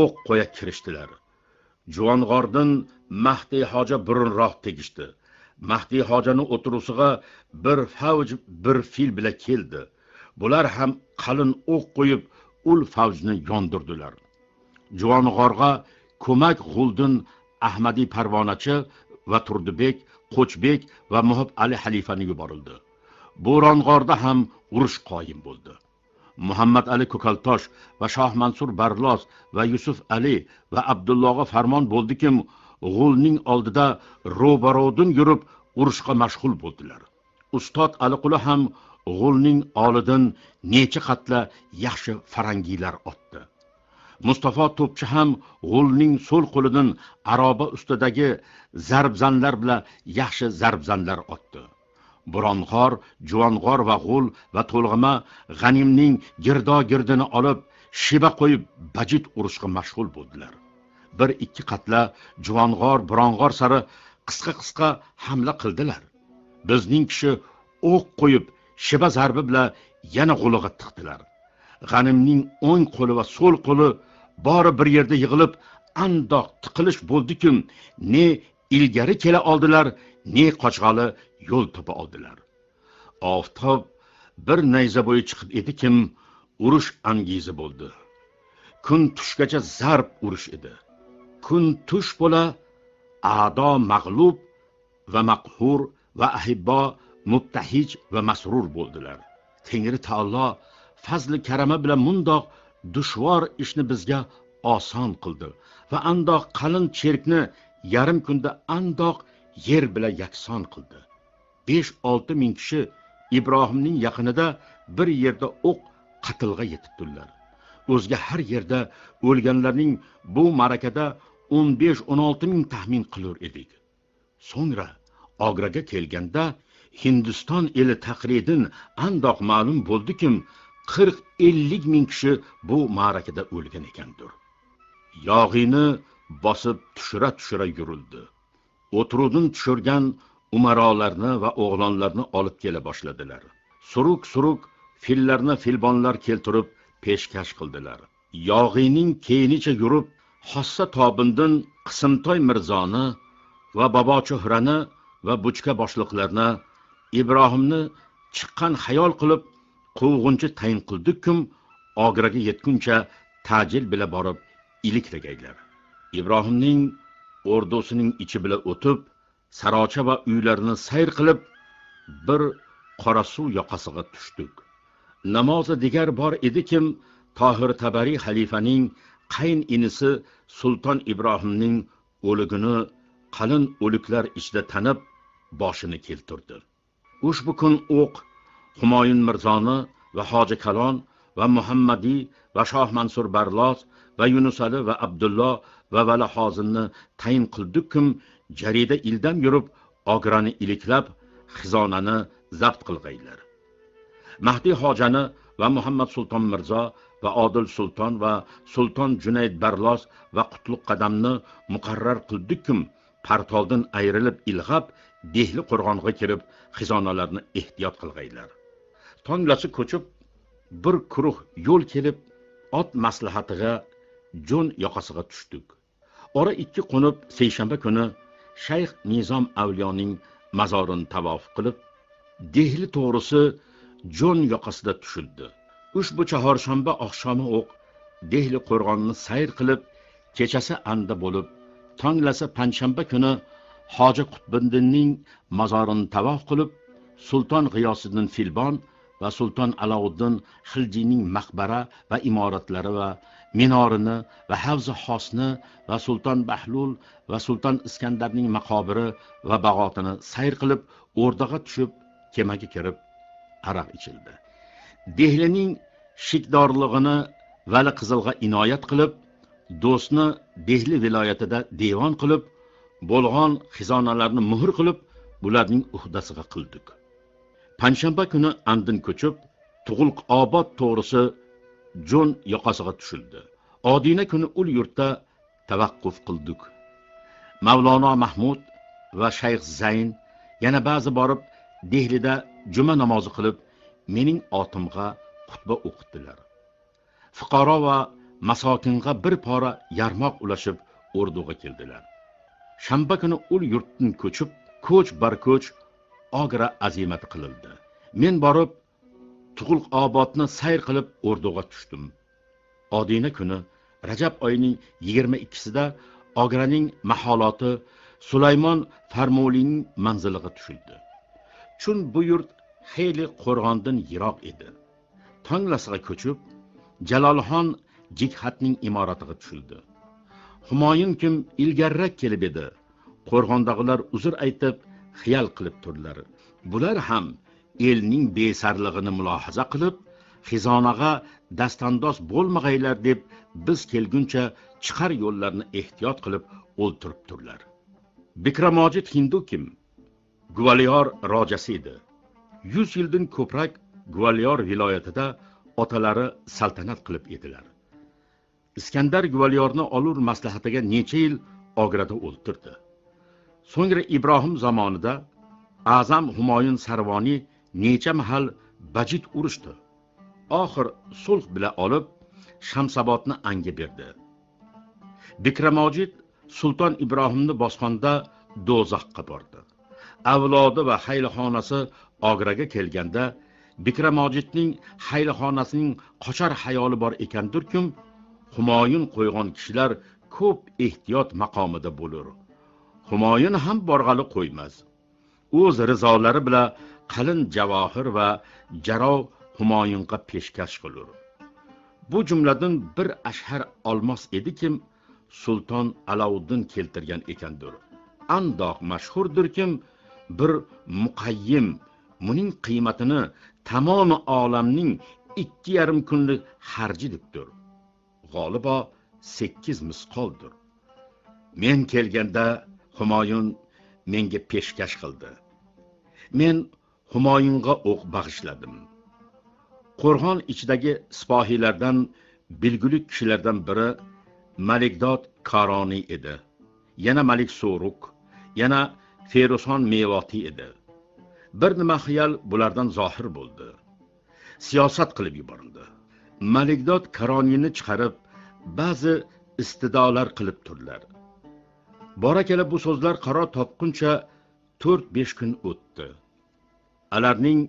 o'q qo'ya kirishdilar. Juvong'ordan mahdiy hoja burunroq tegishdi. Mahdiy hojani o'tirusig'a bir favj bir fil bilan keldi. Bular ham qalin o'q qo'yib ul favjni yondirdilar. Juvong'orga ko'mak g'uldin ahmadiy parvonachi va turdibek qo'chbek va muhib ali xalifani yuborildi. Bo'rong'orda ham urush qoyim bo'ldi. Muhammad ali ko'kaltosh va shoh mansur barlos va yusuf ali va abdullohga farmon bo'ldikim g'ulning oldida ro'barodin yurib urushga mashg'ul bo'ldilar. Ustod aliquli ham g'ulning olidan necha qatla yaxshi farangiylar otdi. Mustafo to'pchi ham g'ulning so'l qo'lidan aroba ustidagi zarbzanlar bilan yaxshi zarbzanlar otdi. Buronxor juvong'or va g'ul va to'lg'ima g'animning girdo girdini olib shiba qo'yib bajit urushga mashg'ul bo'ldilar. Bir ikki qatla juvong'or burong'or sari qisqa qisqa hamla qildilar. Bizning kishi o'q qo'yib shiba zarbi bilan yana g'ulig'a tiqdilar. G'animning o'ng qo'li va so'l qo'li bori bir yerda yig'ilib andoq tiqilish bo'ldikim ne ilgari kela oldilar ne qochg'ali yo'l topa oldilar. Oftob bir nayza bo'yi chiqib edikim urush angizi bo'ldi. Kun tushgacha zarb urush edi. Kun tush bo'la ado mag'lub va maqhur va ahibbo muttahij va masrur bo'ldilar. Tengri taolo fazli karama bilan mundoq dushvor ishni bizga oson qildi va andoq qalin cherkni yarim kunda andoq yer bilan yakson qildi. Besh olti ming kishi ibrohimning yaqinida bir yerda o'q qatlg'a yetibdilar o'zga har yerda o'lganlarning bu ma'rakada o'n besh o'n olti ming taxmin qilur edik. So'ngra ograga kelganda hindiston eli taqridin andoq ma'lum bo'ldikim qirq ellik ming kishi bu ma'rakada o'lgan ekandir. Yog'iyni bosib tushira tushira yurildi. O'tiruvdin tushirgan umarolarni va o'g'lonlarni olib kela boshladilar. Suruk suruk fillarni filbonlar keltirib peshkash qildilar. Yog'iyning keyinicha yurib hossa tobindin qismtoy mirzoni va bobo chuhrani va buchka boshliqlarni ibrohimni chiqqan xayol qilib quvg'unchi tayin qildikkim ograga yetguncha tajil bila borib ilikragaylar ibrohimning ordusining ichi bila o'tib sarocha va uylarini sayr qilib bir qorasuv yoqasiga tushdik. Namozi digar bor edikim tohir tabariy xalifaning qayn inisi sulton ibrohimning o'ligini qalin o'liklar ichida tanib boshini keltirdi. Ushbu kun o'q humoyun mirzoni va hoji kalon va muhammadiy va shoh mansur barlos va yunusali va abdullo va vali hozinni tayin qildikum jarida ildam yurib ograni iliklab xizonani zabt qilg'aylar. Mahdiy hojani va muhammad sulton mirzo va odil sulton va sulton junayd barlos va qutlug' qadamni muqarrar qildikum partoldan ayrilib ilg'ab dehli qo'rg'onga kirib xizonalarni ehtiyot qilg'aylar tonglasi ko'chib bir kuruh yo'l kelib ot maslahatiga jo'n yoqasiga tushdik. Ora ikki qo'nib seshanba kuni shayx nizom avliyoning mazorini tavof qilib dehli to'g'risi jo'n yoqasida tushildi. Ushbu chorshanba oqshomi o'q dehli qo'rg'onni sayr qilib kechasi anda bo'lib tonglasa panshanba kuni hoji qutbiddinning mazorini tavof qilib sulton g'iyosiddin filbon va sulton alovuddin xiljiyning maqbara va imoratlari va minorini va havzi xosni va sulton bahlul va sulton iskandarning maqobiri va bag'otini sayr qilib o'rdaga tushib kemaga kirib aroq ichildi. Dehlining shikdorlig'ini vali qizilga inoyat qilib do'stni dehli viloyatida devon qilib bo'lg'on xizonalarni muhr qilib bularning uhdasiga qildik. Panshanba kuni andin ko'chib tug'ulq obod to'g'risi jo'n yoqasiga tushildi. Odina kuni ul yurtda tavaqquf qildik. Mavlono mahmud va shayx zayn yana ba'zi borib dehlida juma namozi qilib mening otimga xutba o'qitdilar. Fuqaro va masokinga bir pora yarmoq ulashib o'rduga keldilar. Shanba kuni ul yurtdan ko'chib ko'ch barko'ch ogra azimati qilildi men borib tug'ulq obodni sayr qilib o'rduga tushdim. Odina kuni rajab oyining yigirma ikkisida ograning maholoti sulaymon farmoliyning manziliga tushildi. Chun bu yurt xeyli qo'rg'ondan yiroq edi. Tonglasiga ko'chib jalolxon jikhatning imoratiga tushildi. Humoyun kim ilgariroq kelib edi. Qo'rg'ondagilar uzr aytib xiyal qilib turdilar. Bular ham elning besarlig'ini mulohaza qilib xizonaga dastandoz bo'lmag'aylar deb biz kelguncha chiqar yo'llarni ehtiyot qilib o'ltirib turdilar. Bikramojid hindu kim? Gualiyor rojasi edi. Yuz yildan ko'proq gualiyor viloyatida otalari saltanat qilib edilar. Iskandar guvalyorni olur maslahatiga necha yil ograda o'ltirdi. So'ngra ibrohim zamonida azam humoyun sarvoniy necha mahal bajit urushdi oxir sulh bila olib shamsabodni anga berdi. Bikramojid sulton ibrohimni bosqonda do'zaxqa bordi. Avlodi va haylixonasi ograga kelganda bikramojidning haylixonasining qochar hayoli bor ekandirkim humoyun qo'ygan kishilar ko'p ehtiyot maqomida bo'lur. Humoyun ham borg'ali qo'ymas. O'z rizolari bilan qalin javohir va jarov humoyunga peshkash qilur. Bu jumladan bir ashhar olmos edikim sulton alovuddin keltirgan ekandir. Andoq mashhurdirkim bir muqayyim buning qiymatini tamomi olamning ikki yarim kunlik harjidikdir g'olibo sakkiz misqoldir. Men kelganda humoyun menga peshkash qildi. Men humoyunga o'q bag'ishladim. Qo'rg'on ichidagi sipohiylardan bilguli kishilardan biri malikdod karoniy edi. Yana malik suruk yana feruson mevotiy edi. Bir nima xiyol bulardan zohir bo'ldi. Siyosat qilib yuborildi malikdod karoniyni chiqarib ba'zi istidolar qilib turdilar bora bu so'zlar qaror topguncha to'rt besh kun o'tdi. Alarning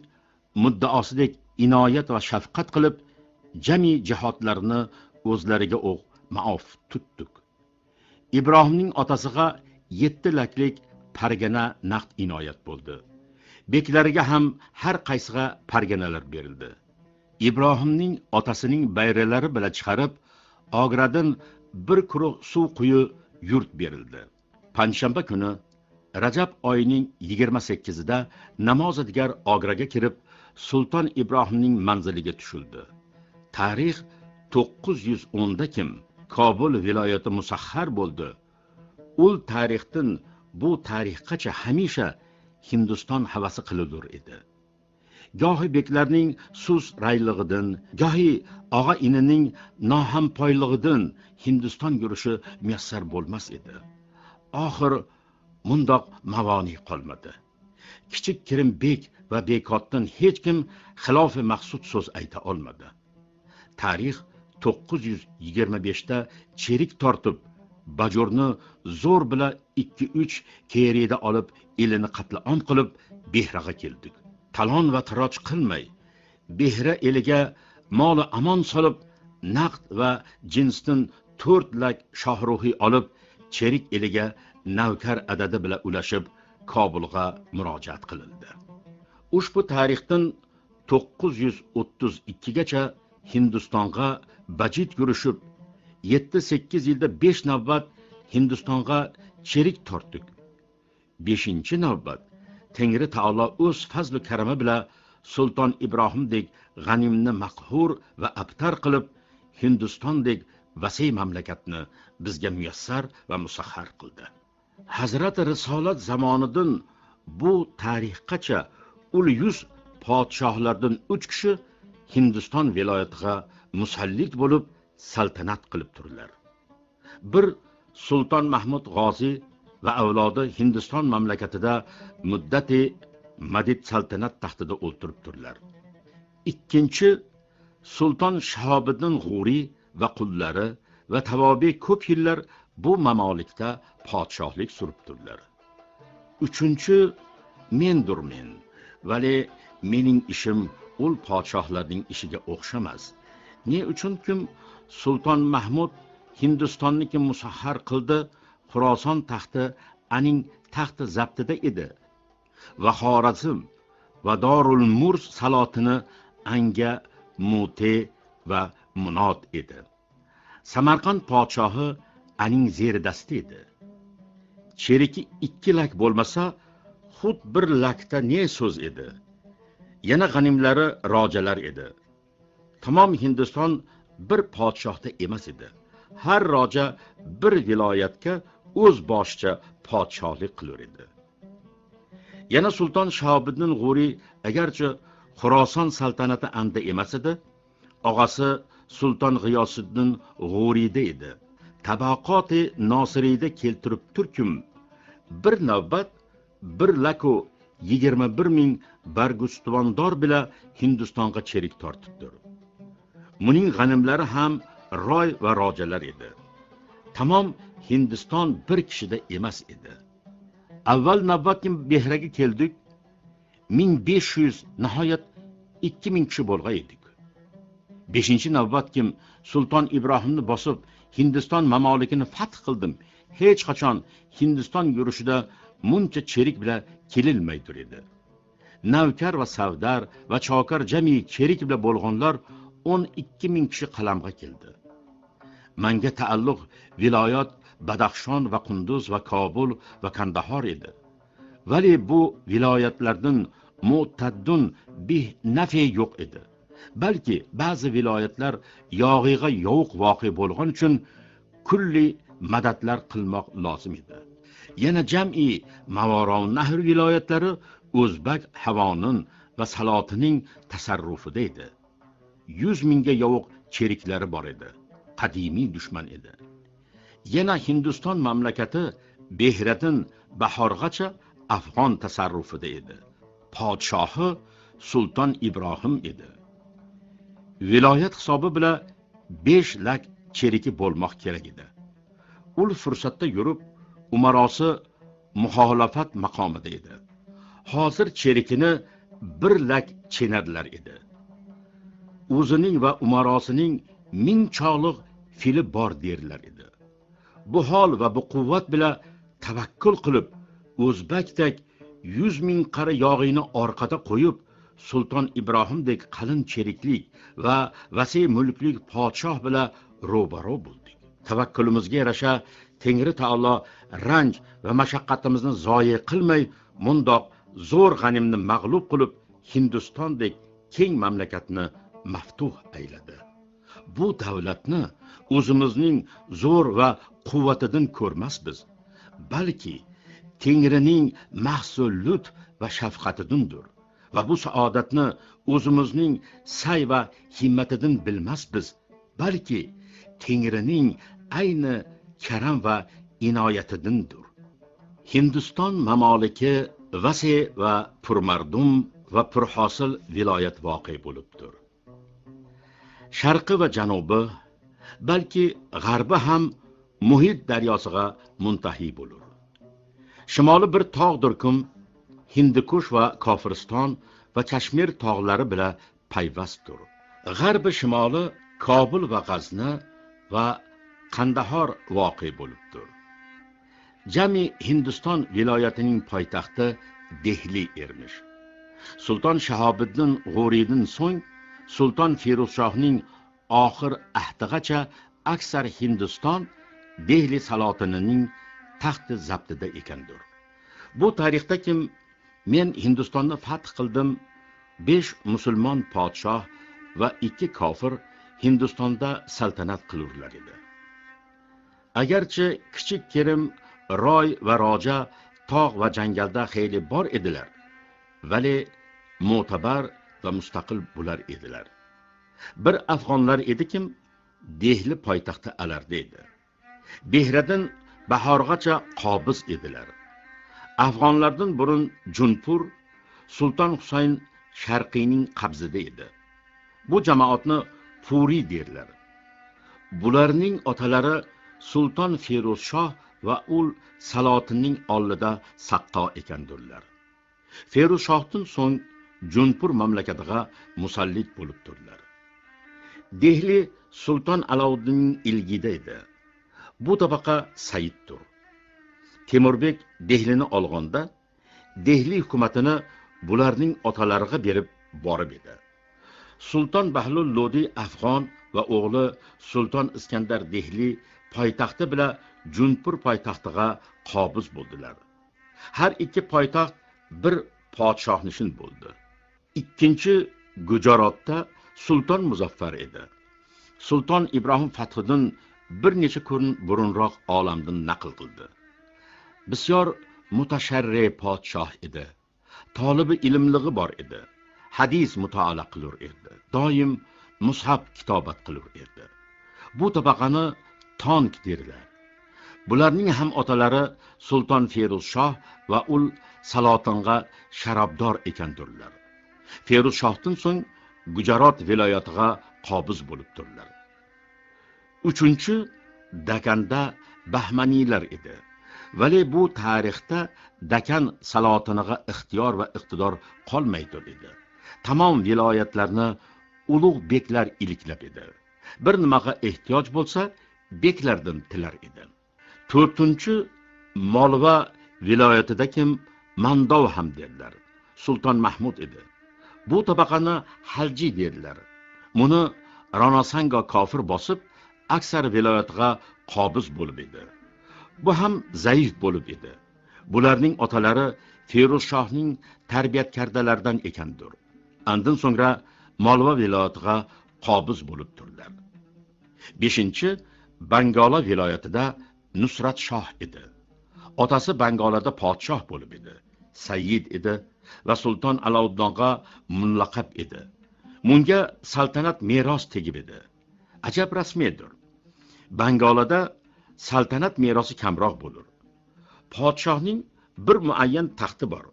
muddaosidek inoyat va shafqat qilib jami jihodlarni o'zlariga o'q maof tutdik ibrohimning otasiga yetti laklik pargana naqd inoyat bo'ldi. Beklariga ham har qaysiga parganalar berildi. Ibrohimning otasining bayralari bilan chiqarib ogradan bir quruq suv quyi yurt berildi. Panshanba kuni rajab oyining yigirma sakkizida namozidigar ograga kirib sulton ibrohimning manziliga tushildi. Tarix to'qqiz yuz o'nda kim kobul viloyati musahhar bo'ldi ul tarixdan bu tarixgacha hamisha hindiston havasi qilinur edi. Gohi beklarning sus raylig'idan gohi og'a inining nohampoylig'idan hindiston yurishi muyassar bo'lmas edi. Oxir mundoq mavoni qolmadi. Kichik kirimbek va bekotdan hech kim xilofi maqsud so'z ayta olmadi. Tarix to'qqiz yuz yigirma beshda cherik tortib bajurni zo'r bilan ikki uch keriyda olib elini qatlaom qilib behraga keldik. Talon va taroj qilmay behra eliga moli amon solib naqd va jinsdan to'rt lak shohruhiy olib cherik eliga navkar adadi bilan ulashib kobulga murojaat qilindi. Ushbu tarixdan to'qqiz yuz o'ttiz ikkigacha hindistonga bajit yurishib yetti sakkiz yilda besh navbat hindistonga cherik tortdik. Beshinchi navbat tengri taolo o'z fazli karami bilan sulton ibrohimdek g'animni maqhur va abtar qilib hindistondek vasiy mamlakatni bizga muyassar va musahhar qildi. Hazrati risolat zamonidan bu tarixgacha ul yuz podshohlardan uch kishi hindiston viloyatiga musallik bo'lib saltanat qilib turdilar. Bir sulton mahmud g'oziy va avlodi hindiston mamlakatida muddati madid saltanat taxtida o'ltiribdirlar. Turdilar ikkinchi sulton shahobiddin g'uriy va qullari va tavobiy ko'p yillar bu mamolikda podshohlik surib turdilar uchinchi mendurmen vale mening ishim ul podshohlarning ishiga o'xshamas. Ne uchunkim sulton mahmud hindistonniki musahhar qildi xuroson taxti aning taxti zabtida edi. Va xorazm va dorul murs salotini anga mute va munot edi. Samarqand podshohi aning zeridasida edi. Cheriki ikki lak bo'lmasa xud bir lakda ne so'z edi? Yana g'animlari rojalar edi. Tamom hindiston bir podshohda emas edi. Har roja bir viloyatga o'z boshicha podshohlik qilur edi. Yana sulton shahobiddin g'uriy agarchi xuroson saltanati anda emas edi og'asi sulton g'iyosiddin g'uriyda edi. Tabaqoti nosiriyda keltirib turkim bir navbat bir laku yigirma bir ming bargustvondor bilan hindistonga cherik tortibdir buning g'animlari ham roy va rojalar edi. Tamom hindiston bir kishida emas edi. Avval navbatkim behraga keldik ming besh yuz nihoyat ikki ming kishi bo'lgan edik. Beshinchi navbatkim sulton ibrohimni bosib hindiston mamolikini fath qildim hech qachon hindiston yurishida muncha cherik bilan kelilmaydir edi. Navkar va savdar va chokar jami cherik bilan bo'lganlar o'n ikki ming kishi qalamga keldi. Manga taalluq viloyat badaxshon va qunduz va kobul va kandahor edi. Vali bu viloyatlardan mu'taddun bih nafi yo'q edi. Balki ba'zi viloyatlar yog'iyga yovuq voqe bo'lgani uchun kulli madadlar qilmoq lozim edi. Yana jam'i mavoron nahr viloyatlari o'zbak havonin va salotining tasarrufida edi. Yuz mingga yovuq cheriklari bor edi. Qadimiy dushman edi. Yana hindiston mamlakati behratin bahorgacha afg'on tasarrufida edi. Podshohi sulton ibrohim edi. Viloyat hisobi bilan besh lak cheriki bo'lmoq kerak edi. Ul fursatda yurib umarosi muxolafat maqomida edi. Hozir cherikini bir lak chenadilar edi. O'zining va umarosining ming chog'liq fili bor derlar edi. Bu hol va bu quvvat bilan tavakkul qilib o'zbakdek yuz ming qari yog'iyni orqada qo'yib sulton ibrohimdek qalin cheriklik va vasiy mulklik podshoh bilan ro'baro bo'ldik. Tavakkulimizga yarasha tengri taolo ranj va mashaqqatimizni zoye qilmay mundoq zo'r g'animni mag'lub qilib hindistondek keng mamlakatni maftuh ayladi. Bu davlatni o'zimizning zo'r va quvvatidan ko'rmasmiz balki tengrining mahsul lut va shafqatidindir va bu saodatni o'zimizning say va himmatidan bilmasmiz balki tengrining ayni karam va inoyatidindir hindiston mamoliki vase va purmardum va purhosil viloyat voqe bo'libdir. Sharqi va janubi balki g'arbi ham muhit daryosiga muntahi bo'lur. Shimoli bir tog' hindikush va kofiriston va kashmir tog'lari bilan payvastdir g'arbi shimoli kobul va g'azni va qandahor voqe bo'libdir. Jami hindiston viloyatining poytaxti dehli ermish. Sulton shahobiddin g'o'riydan so'ng sulton feruzshohning oxir ahdigacha aksar hindiston dehli salotinining taxti zabtida ekandir. Bu tarixda kim men hindistonni fath qildim besh musulmon podshoh va ikki kofir hindistonda saltanat qilurlar edi. Agarchi kichik kerim roy va roja tog' va jangalda xeyli bor edilar vali mo'tabar va mustaqil bo'lar edilar. Bir afg'onlar edikim dehli poytaxti alarda edi. Behradan bahorgacha qobiz edilar. Afg'onlardan burun junpur sulton husayn sharqiyning qabzida edi. Bu jamoatni puri derlar. Bularning otalari sulton feruzshoh va ul salotinning oldida saqqo ekandirlar feruzshohdan so'ng junpur mamlakatiga musallit bo'lib turdilar dehli sulton alovuddinning ilgida edi. Bu tabaqa saiddir temurbek dehlini olganda dehli hukumatini bularning otalariga berib borib edi. Sulton bahlul lodi afg'on va o'g'li sulton iskandar dehli poytaxti bilan junpur poytaxtiga qobuz bo'ldilar. Har ikki poytaxt bir podshohnishin bo'ldi. Ikkinchi gujarotda sulton muzaffar edi. Sulton ibrohim fathiddin bir necha kun burunroq olamdan naql qildi. Bisyor mutasharri podshoh edi. Tolibi ilmlig'i bor edi. Hadis mutoala qilur edi. Doim mushab kitobat qilur edi. Bu tabaqani tonk derlar bularning ham otalari sulton feruzshoh va ul salotinga sharobdor ekandirlar feruzshohdan so'ng gujarot viloyatiga qobiz bo'libdirlar uchinchi dakanda bahmaniylar edi. Vale bu tarixda dakan salotiniga ixtiyor va iqtidor qolmaydi edi tamom viloyatlarni ulug' beklar iliklab edi. Bir nimaga ehtiyoj bo'lsa beklardan tilar edi. To'rtinchi molva viloyatida kim? Mandov ham dedilar. Sulton mahmud edi. Bu tabaqani halji dedilar. Buni ronosango kofir bosib aksar viloyatga qobiz bo'lib edi. Bu ham zaif bo'lib edi. Bularning otalari feruzshohning tarbiyatkardalaridan ekandir. Andin so'ngra molva viloyatiga qobiz bo'lib turdilar. Beshinchi bangola viloyatida nusrat shoh edi. Otasi bangolada podshoh bo'lib edi sayyid edi va sulton alovuddinga mullaqab edi. Bunga saltanat meros tegib edi. Ajab rasmiydir. Bangolada saltanat merosi kamroq bo'lur. Podshohning bir muayyan taxti bor.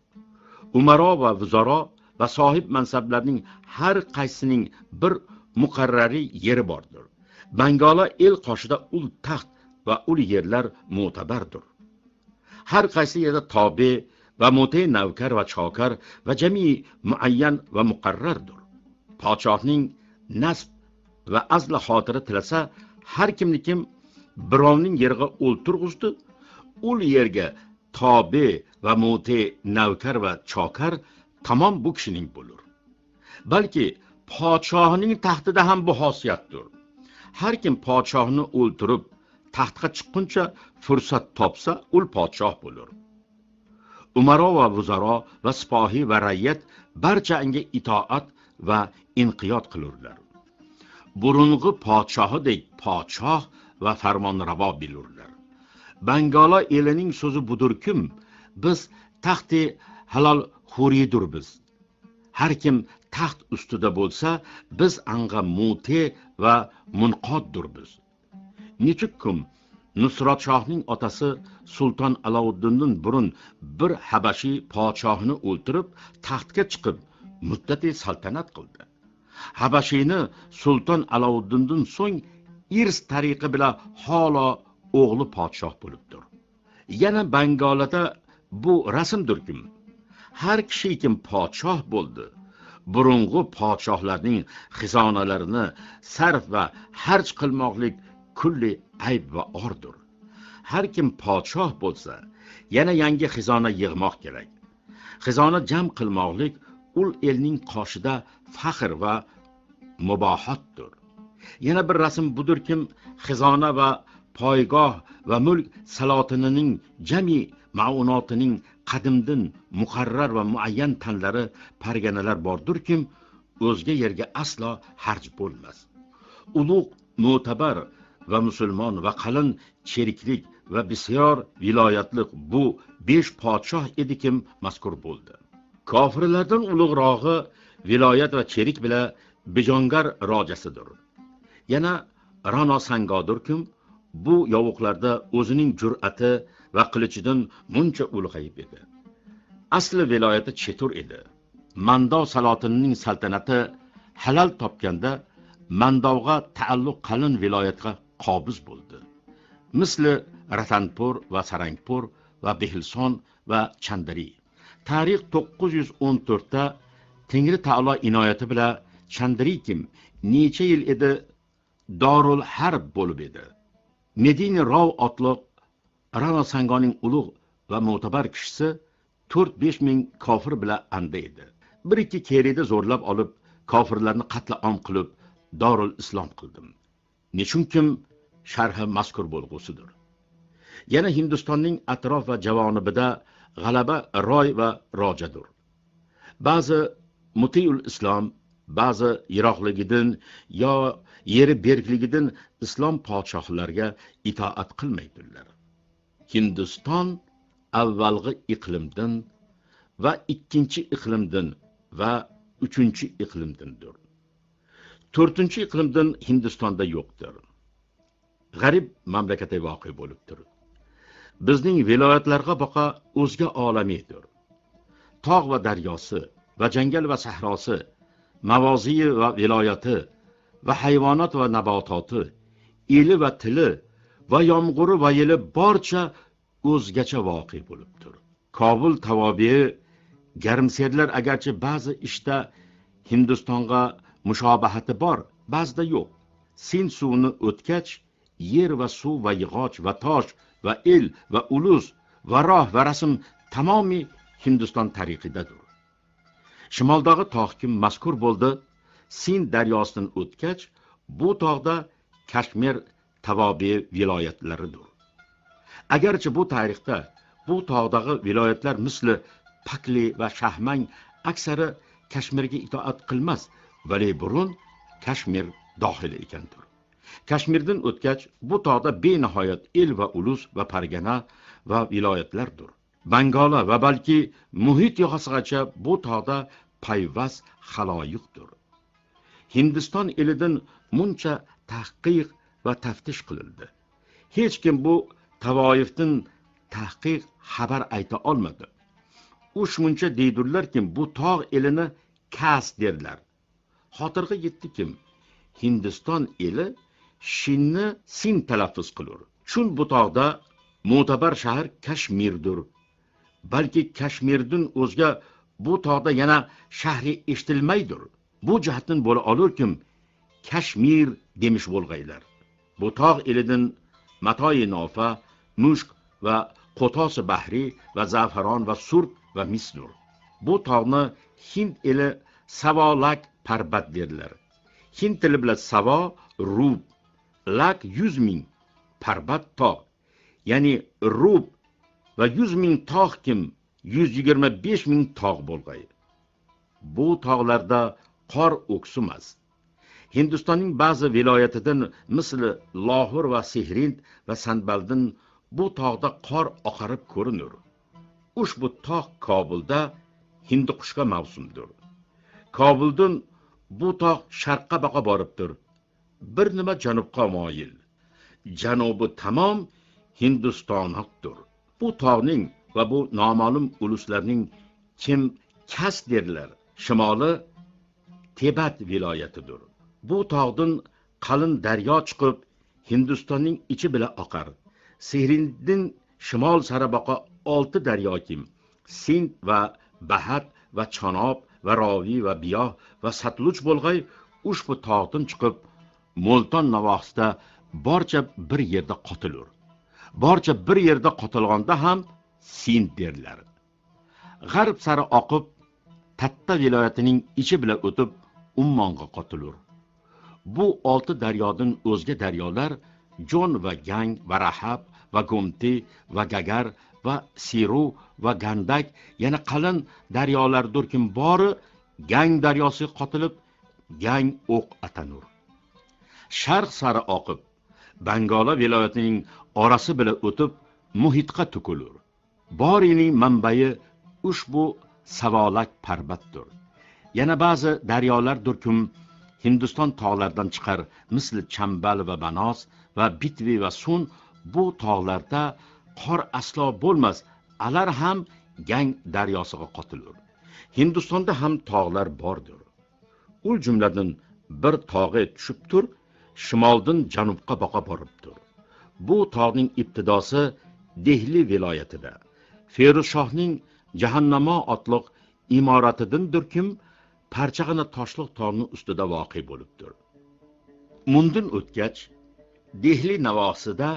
Umaro va vizoro va sohib mansablarning har qaysining bir muqarrariy yeri bordir. Bangola el qoshida ul taxt va ul yerlar mo'tabardir. Har qaysi yerda tobe va mo'tay navkar va chokar va jami muayyan va muqarrardir. Podshohning nasb va azli xotiri tilasa har kimni kim birovning yeriga o'ltirg'izdi ul yerga tobe va mute navkar va chokar tamom bu kishining bo'lur. Balki podshohning taxtida ham bu xosiyatdir. Har kim podshohni o'ltirib taxtga chiqquncha fursat topsa ul podshoh bo'lur. Umaro va vuzaro va sipohiy va rayyat barcha anga itoat va inqiyot qilurlar. Burungi podshohidek podshoh va farmonravo bilurlar. Bangola elining so'zi budurkim biz taxti halol huriydirmiz har kim taxt ustida bo'lsa biz anga mute va munqoddirmiz. Nechukkim nusrat shohning otasi sulton alovuddindan burun bir habashiy podshohni o'ltirib taxtga chiqib muddati saltanat qildi. Habashiyni sulton alovuddindan so'ng irs tariqi bilan holo o'g'li podshoh bo'libdir. Yana bangolada bu rasmdirkim. Har kishi kim podshoh bo'ldi. Burungi podshohlarning xizonalarini sarf va harj qilmoqlik kulli ayb va ordir. Har kim podshoh bo'lsa yana yangi xizona yig'moq kerak. Xizona jam qilmoqlik ul elning qoshida faxr va mubohotdir. Yana bir rasm budurkim xizona va poygoh va mulk salotinining jami ma'unotining qadimdin muqarrar va muayyan tanlari parganalar bordirkim o'zga yerga aslo harj bo'lmas. Ulug' mo'tabar va musulmon va qalin cheriklik va bisyor viloyatliq bu besh podshoh edikim mazkur bo'ldi. Kofirlardan ulug'rog'i viloyat va cherik bilan bijongar rojasidir. Yana rano sangodirkim bu yovuqlarda o'zining jur'ati va qilichidan muncha ulg'ayib edi. Asli viloyati chetur edi. Mandov salotinining saltanati halal topganda mandovga taalluq qalin viloyatga qobiz bo'ldi. Misli ratanpur va sarangpur va behilson va chandari. Tarix 914 da tengri taolo inoyati bilan chandrikim necha yil edi? Dorul harb bo'lib edi. Medini rov otliq rano sangoning ulug' va mo'tabar kishisi to'rt besh ming kofir bilan anda edi. Bir ikki kerida zo'rlab olib kofirlarni qatla om qilib dorul islom qildim. Nechunkim sharhi mazkur bo'lg'usidir. Yana hindistonning atrof va javonibida g'alaba roy va rojadur. Ba'zi mutiul islom ba'zi yiroqligidan yo yeri berkligidan islom podshohlariga itoat qilmaydilar. Hindiston avvalgi iqlimdan va ikkinchi iqlimdan va uchinchi iqlimdandir. To'rtinchi iqlimdan hindistonda yo'qdir. G'arib mamlakatda voqe bo'libdir bizning viloyatlarga boqa o'zga olamidir tog' va daryosi va jangal va sahrosi mavoziyi va viloyati va hayvonot va nabototi eli va tili va yomg'iri va yili barcha o'zgacha voqe bo'libdir. Kobul tavobii garmserlar agarchi ba'zi ishda hindistonga mushobahati bor ba'zida yo'q. Sin suvni o'tkach yer va suv va yig'och va tosh va el va ulus va roh va rasm tamomiy hindiston tarixidadir shimoldagi tog' kim mazkur bo'ldi sin daryosidan o'tkach bu tog'da kashmir tavobi viloyatlaridir agarchi bu tarixda bu tog'dagi viloyatlar misli pakli va shahmang aksari kashmirga itoat qilmas vali burun kashmir dohili ekandir. Kashmirdan o'tgach bu tog'da benihoyat el va ulus va pargana va viloyatlardir. Bangola va balki muhit yoqasigacha bu tog'da payvas haloyiqdir. Hindiston elidan muncha tahqiq va taftish qilindi. Hech kim bu tavoifdan tahqiq xabar ayta olmadi. U shuncha deydurlarkim bu tog' elini kas derlar. Xotirga yetdikim hindiston eli shinni sin talaffuz qilur. Chun bu tog'da mo'tabar shahar kashmirdir balki kashmirdan o'zga bu tog'da yana shahri eshitilmaydir. Bu jihatdan bo'la olurkim kashmir demish bo'lg'aylar. Bu tog' elidan matoi nofa mushk va qo'tosi bahriy va zafaron va surt va misdur bu tog'ni hind eli savolak parbat dedilar. Hind tili bilan savo rub lak yuz ming parbat tog' ya'ni rub va yuz ming tog' kim yuz yigirma besh ming tog' bo'lg'ay. Bu tog'larda qor o'ksumas. Hindistonning ba'zi viloyatidan misli lohir va sehrind va sanbaldin bu tog'da qor oqarib ko'rinur. Ushbu tog' kobulda hindiqushga mavsumdir kobuldan bu tog' sharqqa baqa boribdir. Bir nima janubga moyil. Janubi tamom hindistonokdir bu tog'ning va bu noma'lum uluslarning kim kas derlar shimoli tebat viloyatidir. Bu tog'dan qalin daryo chiqib hindistonning ichi bilan oqar. Sehrindin shimol saraboqa olti daryo kim sind va bahat va chanob va roviy va biyoh va satluj bo'lg'ay ushbu tog'dan chiqib mo'lton navohsida borcha bir yerda qotilur. Borcha bir yerda qotilganda ham sind derlar g'arb sari oqib tatta viloyatining ichi bilan o'tib ummonga qotilur. Bu olti daryodan o'zga daryolar jon va gang va rahab va gomti va gagar va siru va gandak yana qalin daryolardurkim bori gang daryosi qotilib gang o'q atanur. Sharq sari oqib bangola viloyatining orasi bilan o'tib muhitqa tukulur borining manbai ushbu savolak parbatdir. Yana ba'zi daryolar durkum hindiston tog'laridan chiqar misli chambal va banos va bitvi va sun bu tog'larda qor aslo bo'lmas alar ham gang daryosiga qotilur. Hindistonda ham tog'lar bordir. U jumladan bir tog'i tushib tur shimoldan janubga boqa tur. bu tog'ning ibtidosi dehli viloyatida. Feruzshohning jahannamo otliq imoratidandirkim parchag'ina toshliq tog'ni ustida voqe bo'libdir. Mundan o'tgach dehli navosida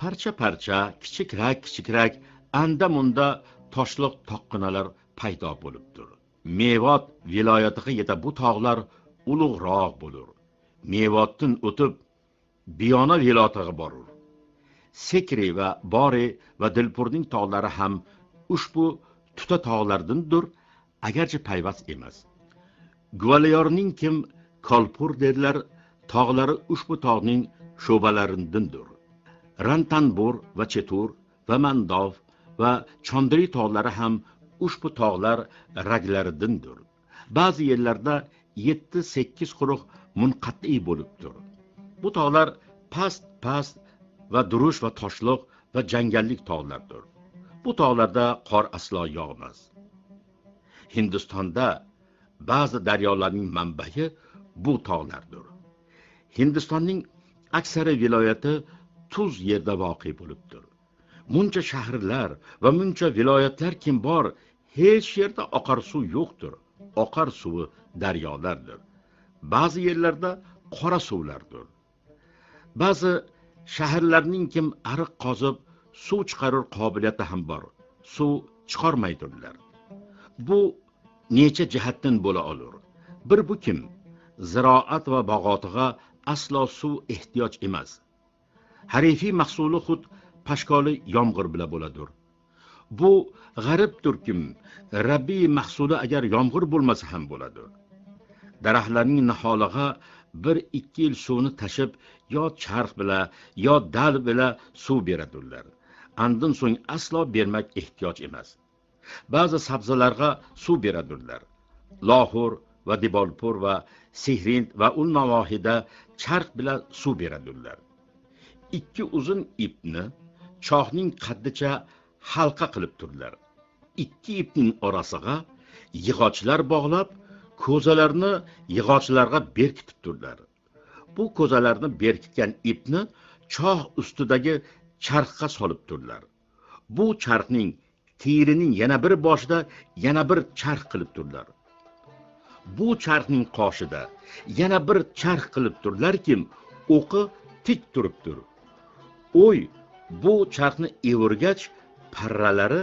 parcha parcha kichikrak kichikrak anda munda toshliq toqqinalar paydo bo'libdir. Mevot viloyatiga yeta bu tog'lar ulug'roq bo'lur. Mevotdan o'tib biyona viloyatiga borur. Sekri va bori va dilpurning tog'lari ham ushbu tuta tog'lardandir agarchi payvas emas. Gvaliyorning kim kolpur dedilar tog'lari ushbu tog'ning sho'balaridandir. Rantanbur va chetur va mandov va chondri tog'lari ham ushbu tog'lar raglaridandir. Ba'zi yerlarda yetti sakkiz quruq munqat'iy bo'libdir. Bu tog'lar past past va durush va toshliq va jangallik tog'lardir. Bu tog'larda qor aslo yog'mas. Hindistonda ba'zi daryolarning manbai bu tog'lardir. Hindistonning aksari viloyati tuz yerda voqe bo'libdir. Muncha shaharlar va muncha viloyatlar kim bor hech yerda oqar suv yo'qdir. Oqar suvi daryolardir. Ba'zi yerlarda qora suvlardir ba'zi shaharlarning kim ariq qozib suv chiqarur qobiliyati ham bor. Suv chiqarmaydirlar. Bu necha jihatdan bo'la olur? Bir bu kim? Ziroat va bog'otiga aslo suv ehtiyoj emas. Harifiy mahsuli xud pashkoli yomg'ir bilan bo'ladir bu g'aribdir kim? Rabbiy mahsuli agar yomg'ir bo'lmasa ham bo'ladi daraxtlarning niholig'i bir ikki yil suvni tashib yo charx bilan yo dal bilan suv beradilar. Andin so'ng aslo bermak ehtiyoj emas. Ba'zi sabzalarga suv beradilar. Lohur va debolpur va sehrind va ul navohida charx bilan suv beradilar. Ikki uzun ipni chohning qaddicha halqa qilib turdilar. Ikki ipning orasiga yig'ochlar bog'lab ko'zalarni yig'ochlarga berkitib turdilar. Bu ko'zalarni berkitgan ipni choh ustidagi charxga solib turdilar. Bu charxning tirining yana bir boshida yana bir charx qilib turdilar. Bu charxning qoshida yana bir charx qilib turdilarkim o'qi tik turibdir. O'y bu charxni evirgach parralari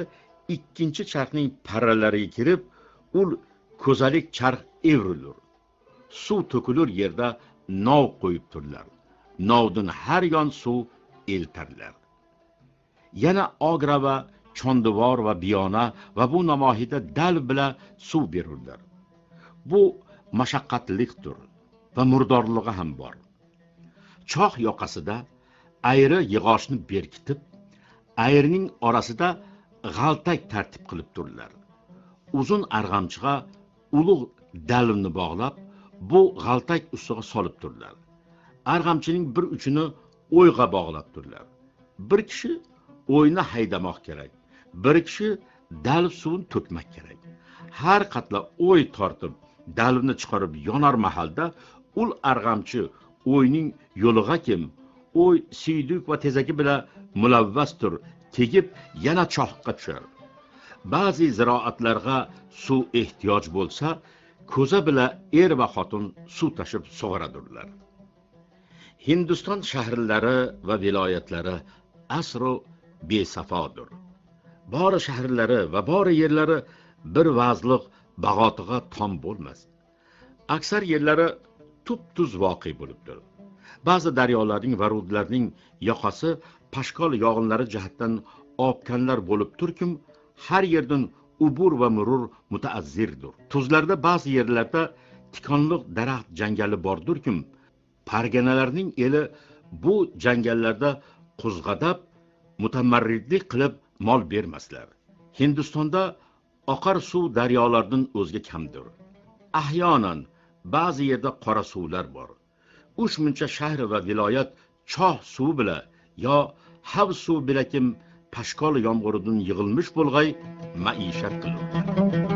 ikkinchi charxning parralariga kirib ul ko'zalik charx evrilur. Suv to'kilur yerda nov qo'yib turlar. Novdin har yon suv eltarlar yana ogra va chondivor va biyona va bu namohida dal bilan suv berurlar. Bu mashaqqatliqdir va murdorlig'i ham bor. Choh yoqasida ayri yig'ochni berkitib ayrning orasida g'altak tartib qilib turdilar uzun arg'amchiga ulug' dalimni bog'lab bu g'altak ustiga solib turdilar. Arg'amchining bir uchini o'yga bog'lab turdilar. Bir kishi o'yni haydamoq kerak bir kishi dalv suvini to'kmak kerak. Har qatla o'y tortib dalvni chiqarib yonar mahalda ul arg'amchi o'yning yo'lig'a kim o'y siyduk va tezagi bilan mulavvastur tegib yana chohqqa tushar. Ba'zi ziroatlarga suv ehtiyoj bo'lsa ko'za bila er va xotin suv tashib sug'oradurlar. Hindiston shaharlari va viloyatlari asru besafodir bori shaharlari va bori yerlari bir vazliq bag'otiga tom bo'lmas. Aksar yerlari tup tuz voqe bo'libdir. Ba'zi daryolarning va rudlarning yoqasi pashkol yog'inlari jihatdan obkanlar bo'lib turkim har yerdan ubur va murur mutaazzirdir tuzlarda ba'zi yerlarda tikonliq daraxt jangali bordirkim parganalarning eli bu jangallarda qo'zg'adab mutamarridlik qilib mol bermaslar. Hindistonda oqar suv daryolardan o'zga kamdir. Ahyonan ba'zi yerda qora suvlar bor. Uch muncha shahr va viloyat choh suvi bilan yo hav bilan bilakim pashkol yomg'iridan yig'ilmish bo'lg'ay maishat qilur